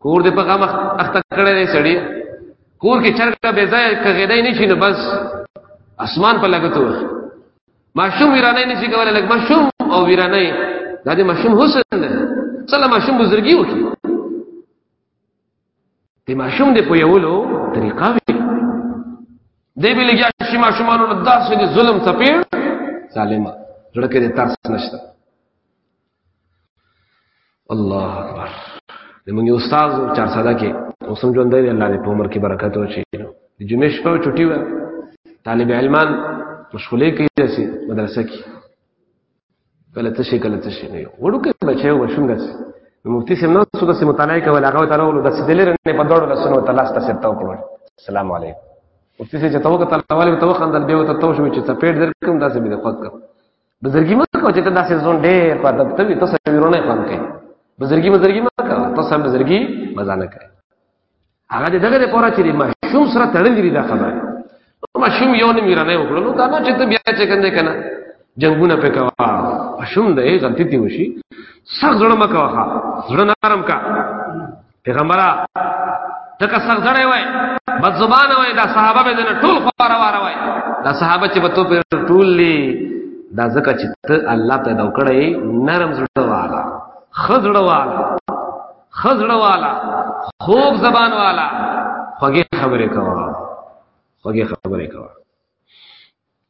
[SPEAKER 1] کور دې په غم اخته کړی دی سړی کور کې چرګه بې ځای کغېدای نه شي نو بس اسمان په لګتو ماشوم ویرانه نه شي کولای لګ ماشوم او ویرانه دا دې ماشوم حسن ده سلام ماشوم بزرګي وکي دې ماشوم دې په یولو طریقه وي دې به لګیا شي ماشومانو داسې ظلم ته پیړ ظالما زړه کې دې ترس نشته الله اکبر د موږ استاد او چار ساده کې اوسم ژوند دی الله دې په عمر کې برکت وشي د جمعې شپه چټي و طالب علمان مشغولې کې داسې مدرسه کې کله څه شي کله څه شي نه وړو کې بچي و شوم داسې مفتی سم نو څه داسې مطالعه کوي هغه تعالی ولو داسې دلر نه په دوړو لسنو تعالی ستاسو ته وکړو السلام علیکم مفتی سي چې توګه تعالی ولې توخندل به وته توښوي چې ته پیډ درکم داسې به خوښ کړ بزرګي مکه کوه چې ته داسې ځون ډېر په ادب ته وي ته سویرونه خوند کوي بزرګي بزرګي مکه کوه ته سم بزرګي مزه نه کوي هغه دې دغه لپاره چې ما شوم سره تړلې دي دا خبره ما شوم یو نه میرانه وکړو نو دا نو چې ته بیا چې کنده کنه جنگونه په کوا شوم دې غلطي تی وشي سخت زړه مکه وخا زړه نرم کا پیغمبره تکه سخت زړې وای بد زبان وای دا صحابه به دنه ټول خوار واره وای دا صحابه چې په تو پر ټول لی دا زکه چې ته الله پیدا کړې نرم زړه والا خزړه والا خزړه والا خوب زبان والا خوږه خبره کوا خوږه خبره کوا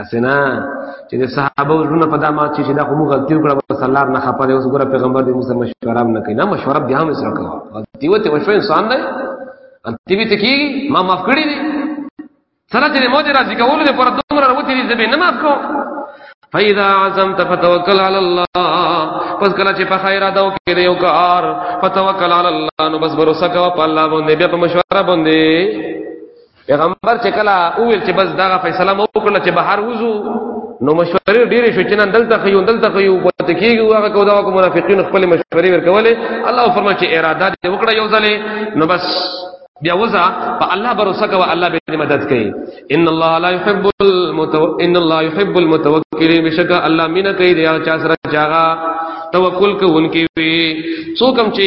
[SPEAKER 1] اسنا چې د صحابه ورونه په دامه چې دا کوم غلطي وکړه بس الله نه خپه دی اوس ګره پیغمبر دې موږ مشوره نه کوي نه مشوره بیا هم سره کوي غلطي وته وشو انسان دی غلطي به تکي ما معاف کړی دی سره چې موږ راځي کول دې پر دومره وروتي دې به نه معاف کوو فاذا عزمت فتوکل علی الله پس کله چې په خیر ادا وکړې دی یو کار فتوکل علی الله نو بس باور وکړه په الله باندې بیا په مشوره باندې پیغمبر چې کله وویل چې بس دا فیصله مو وکړه چې بهر وځو نو مشورې ډېرې شو چې نن دلته خيو دلته خيو پته کېږي هغه کو دا کو منافقین خپل مشورې ورکولې الله فرمایي چې اراده دې وکړه یو ځلې نو بس بیا وزا په الله باور وکوا الله به مدد کوي ان الله لا يحب المتو ان الله يحب المتوکلين بشک الله مینا کوي دی چا سره چاغا توکل کوونکی وي څوک هم چې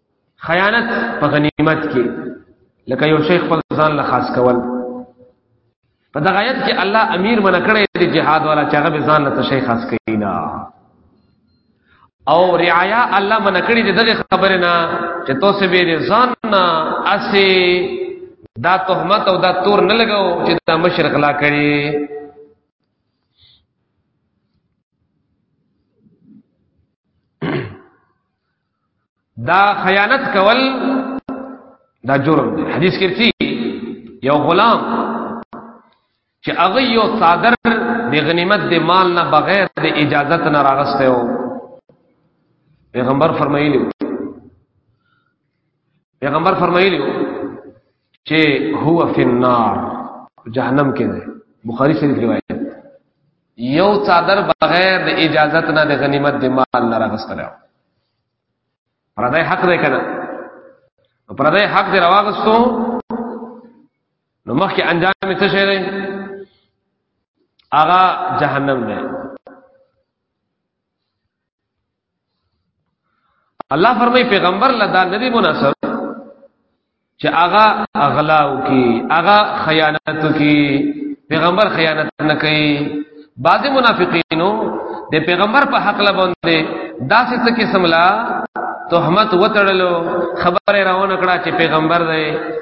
[SPEAKER 1] خیانت په غنیمت کې لکه یو شیخ خپل ځان له خاص کول په دغه آیت کې الله امیر من کړی دی جهاد والا چې هغه به ځان له شیخ خاص کوي نه او رعایا الله من کړی دی دغه خبره نه چې تو سه به ځان نه اسی دا تهمت او دا تور نه لګاو چې دا مشرق لا کړی دا خیانت کول دا جرم دی حدیث کې چی یو غلام چې هغه یو صادر د غنیمت د مال نه بغیر د اجازت نه راغسته و پیغمبر فرمایلی پیغمبر فرمایلی چې هو فی النار جهنم کې ده بخاری شریف روایت یو څادر بغیر د اجازت نه د غنیمت د مال نه راغستل او پردای حق دی کنه پردای حق دی راغستو نو مخکې انجام څه شي دی هغه جهنم دی الله فرمای پیغمبر لدا ندی مناسب چې هغه اغلا وکي هغه خیانت وکي پیغمبر خیانت نه کوي بعض منافقینو د پیغمبر په حق لا باندې داسې څه قسم لا تهمت وتړلو خبره راونه کړه چې پیغمبر دی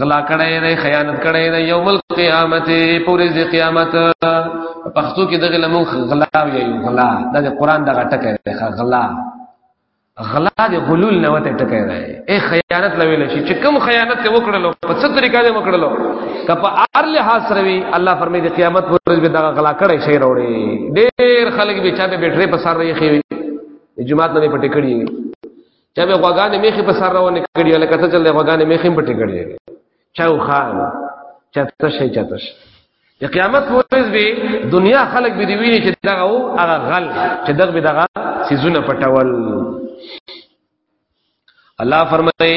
[SPEAKER 1] غلا کړی دی خیانت کړی دی یوم القیامت پورې د قیامت پښتو کې دغه لمون غلا وی غلا د قران دغه ټکی دی غلا غلا د غلول نه وته ټکی دی اے خیانت لوي لشي چې کوم خیانت ته وکړلو په څه طریقه دې وکړلو کپه ار له حاصروي الله فرمای د قیامت پر ورځ به دغه غلا کړی شي وروړي ډېر خلک به چا به بیٹری په سر رہی خوي جمعات نه پټې کړی چا به غوګانې میخي په سر راونه کړی ولا کته چل غوګانې میخي پټې کړی چاو خان چاته شي چاته شي د قیامت ورځ به دنیا خلق به دی ویني چې دغه او هغه غل چې دغه به دغه سيزونه پټول الله فرمایي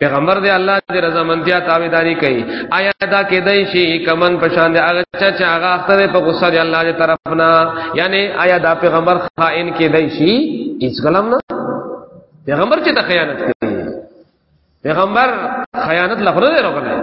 [SPEAKER 1] پیغمبر دی الله دی رضا منتیا تابعداری کوي آیا دا کېدای شي کمن پشان دی هغه چا چې هغه اخته په غصه دی الله دی طرف نه یعنی آیا دا پیغمبر خائن کېدای شي هیڅ کلام نه پیغمبر چې ته خیانت کوي پیغمبر خیانت لغره دی راغلی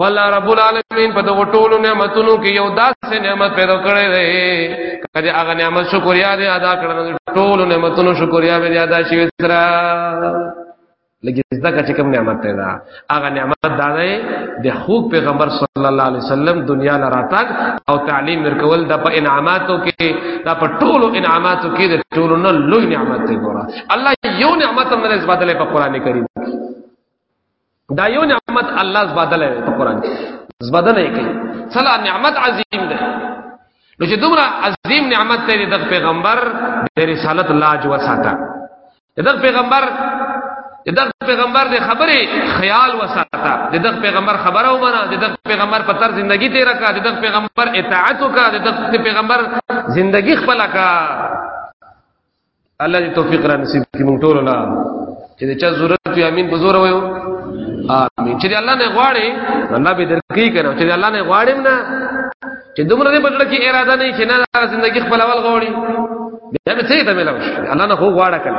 [SPEAKER 1] خو الله رب العالمین په دغه ټولو نعمتونو کې یو داسې نعمت پیدا کړی دی کله هغه نعمت شکر یاد ادا کړل ټولو نعمتونو شکر یاد ادا شي وسره لګي زده چې کوم نعمت دی دا هغه نعمت دا دی د خو پیغمبر صلی الله علیه وسلم دنیا لراتک او تعلیم ورکول د په انعاماتو کې دا په ټولو انعاماتو کې د ټولو نه لوی نعمت دی ګوره الله یو نعمت هم نه زبدلې په قران کریم دا یو نعمت الله زبادله په قران کې زبادله یې کوي صلا نعمت عظیم ده نو چې دومره عظیم نعمت ته د پیغمبر د رسالت لاج وساته د پیغمبر د پیغمبر د خبره خیال وساته د پیغمبر خبره ومنه د پیغمبر په تر زندگی تیر کا د پیغمبر اطاعت کا د پیغمبر زندگی خپل کا الله دې توفیق را نصیب کړي مونږ ټول نه چې دا چا ضرورت وي امين بزور وایو امين چې الله نه غواړي الله به درکې کړو چې الله نه غواړي نه چې دومره دې بدل کې اراده نه چې نه زندگی خپلول غواړي بیا به څه ته ملاوي الله نه هو غواړه کړي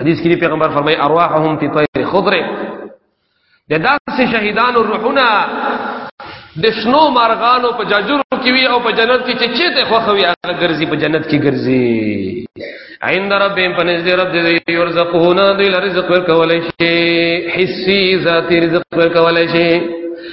[SPEAKER 1] حدیث کې پیغمبر فرمایي ارواحهم فی طیر خضر د داسې شهیدانو روحونه د شنو مارغانو په جاجورو کې وي او په جنت کې چې چیته خوخه وي هغه ګرځي په جنت کې ګرځي عند رب په نزد رب دې يرزقون دې رزق ورکول شي حسي ذاتي رزق ورکول شي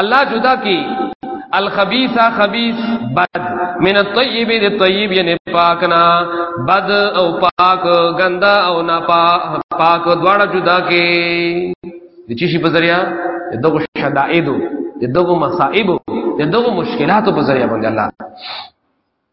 [SPEAKER 1] الله جدا کی الخبيث خبيث بد من الطيب للطيب یعنی پاکنا بد او پاک گندا او نا پاک دواړه جدا کې د چی شي په ذریعہ دغه شدائد دغه مصائب دغه مشکلات په ذریعہ باندې الله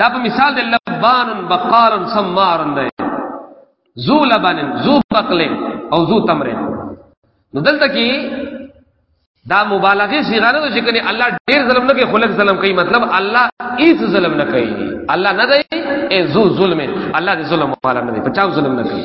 [SPEAKER 1] دا په مثال د لبان بقار سمار دی ذو لبن ذو بقل او ذو تمر نو دلته کې دا مبالغه صيغه نه چې کني الله ډېر ظلم نه کوي خلک ظلم کوي مطلب الله هیڅ ظلم نه کوي الله نه دی ای ذو ظلم الله دې ظلم والا نه دی په چا ظلم نه کوي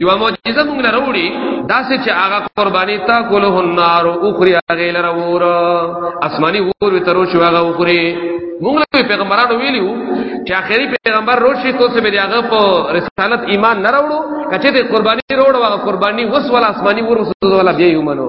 [SPEAKER 1] یو معجزه مونږ نه وروړي دا سه چې هغه قرباني تا کوله النار او خري هغه لره ور اسماني ور وي ترو شو هغه وخري مونږ له پیغمبرانو ویلو چې اخري پیغمبر روشي تو سه به هغه په رسالت ایمان نه وروړو کچې ته قرباني وروړو هغه قرباني وس ولا اسماني ور وس ولا بیا یو منو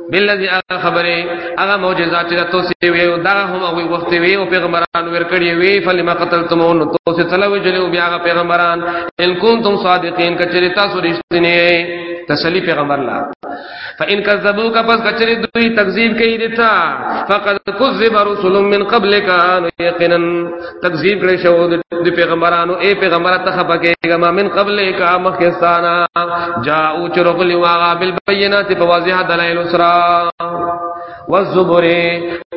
[SPEAKER 1] بلذي هغه خبره هغه معجزات چې تاسو وی او دا هم هغه وخت وی او پیغمبران ور کړی وی فلما قتلتمون تاسو تلو جلو بیا هغه پیغمبران ان کنتم صادقین کچری تاسو رښتینی تسلی پیغمبر لا فان كذبوك پس کچری دوی تکذیب کوي دتا فقد كذب رسل من قبلك ان یقینا تکذیب کړی شو د پیغمبرانو اے پیغمبر ته خپګېګه ما من قبل کا مخستانا جاءو چرغل واغا بالبينات فواضح دلائل اسرا والزبر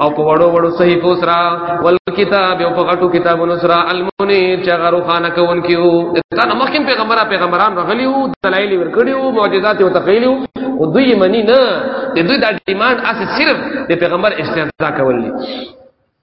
[SPEAKER 1] او په وړو وړو صحیفو سرا والکتاب او په غټو کتابونو سرا المنیر چې غرو خانه کون کیو تنه مخکې پیغمبره پیغمبران رغلیو دلایل ورکړیو معجزات او تخیلیو او دوی منی نه د دوی د ډیماند اس صرف د پیغمبر استهزاء کول دي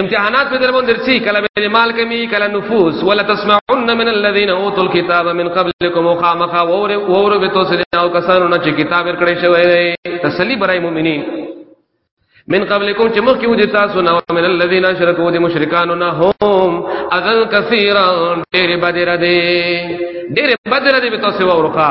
[SPEAKER 1] امتحانات په درمون درسي کله به مال کمی کله نفوس ولا تسمعن من الذين اوتوا الكتاب من قبلكم وخامخ وور وور به تو سره او کسانو نه چې کتاب ورکړې شوی دی تسلی برای مؤمنین من قبلكم چې مخکې و دي تاسو نه من الذين اشركوا دي مشرکانو نه هم اذل كثيرا ډېر بدر دي ډېر بدر دي به تاسو ورخه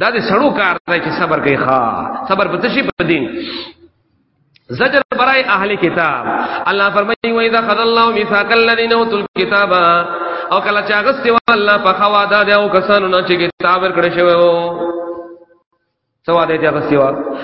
[SPEAKER 1] دا د سړو کار دی چې صبر کوي ښا صبر په تشي په دین زجر برای اهل کتاب الله فرمایي و اذا خذ الله ميثاق الذين اوتوا الكتاب او کله چې هغه ستو الله په خوا دا دی او کسانو نه چې کتاب ورکړ شوی وو سوا دې هغه ستو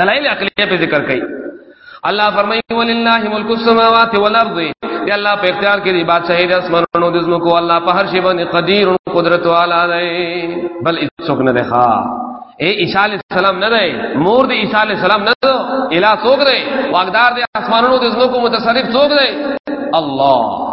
[SPEAKER 1] دلائل عقلیه په ذکر کوي الله فرمایي ولله ملک السماوات والارض دی الله په اختیار کې دی بادشاہي د اسمانونو د زمکو الله په هر شی باندې قدیر او قدرت والا دی بل څوک نه دی ښا اے عیسی علیہ السلام نه دی مور دی عیسی علیہ السلام نه دی الہ څوک دی واقدار دی اسمانونو د زمکو متصرف څوک دی الله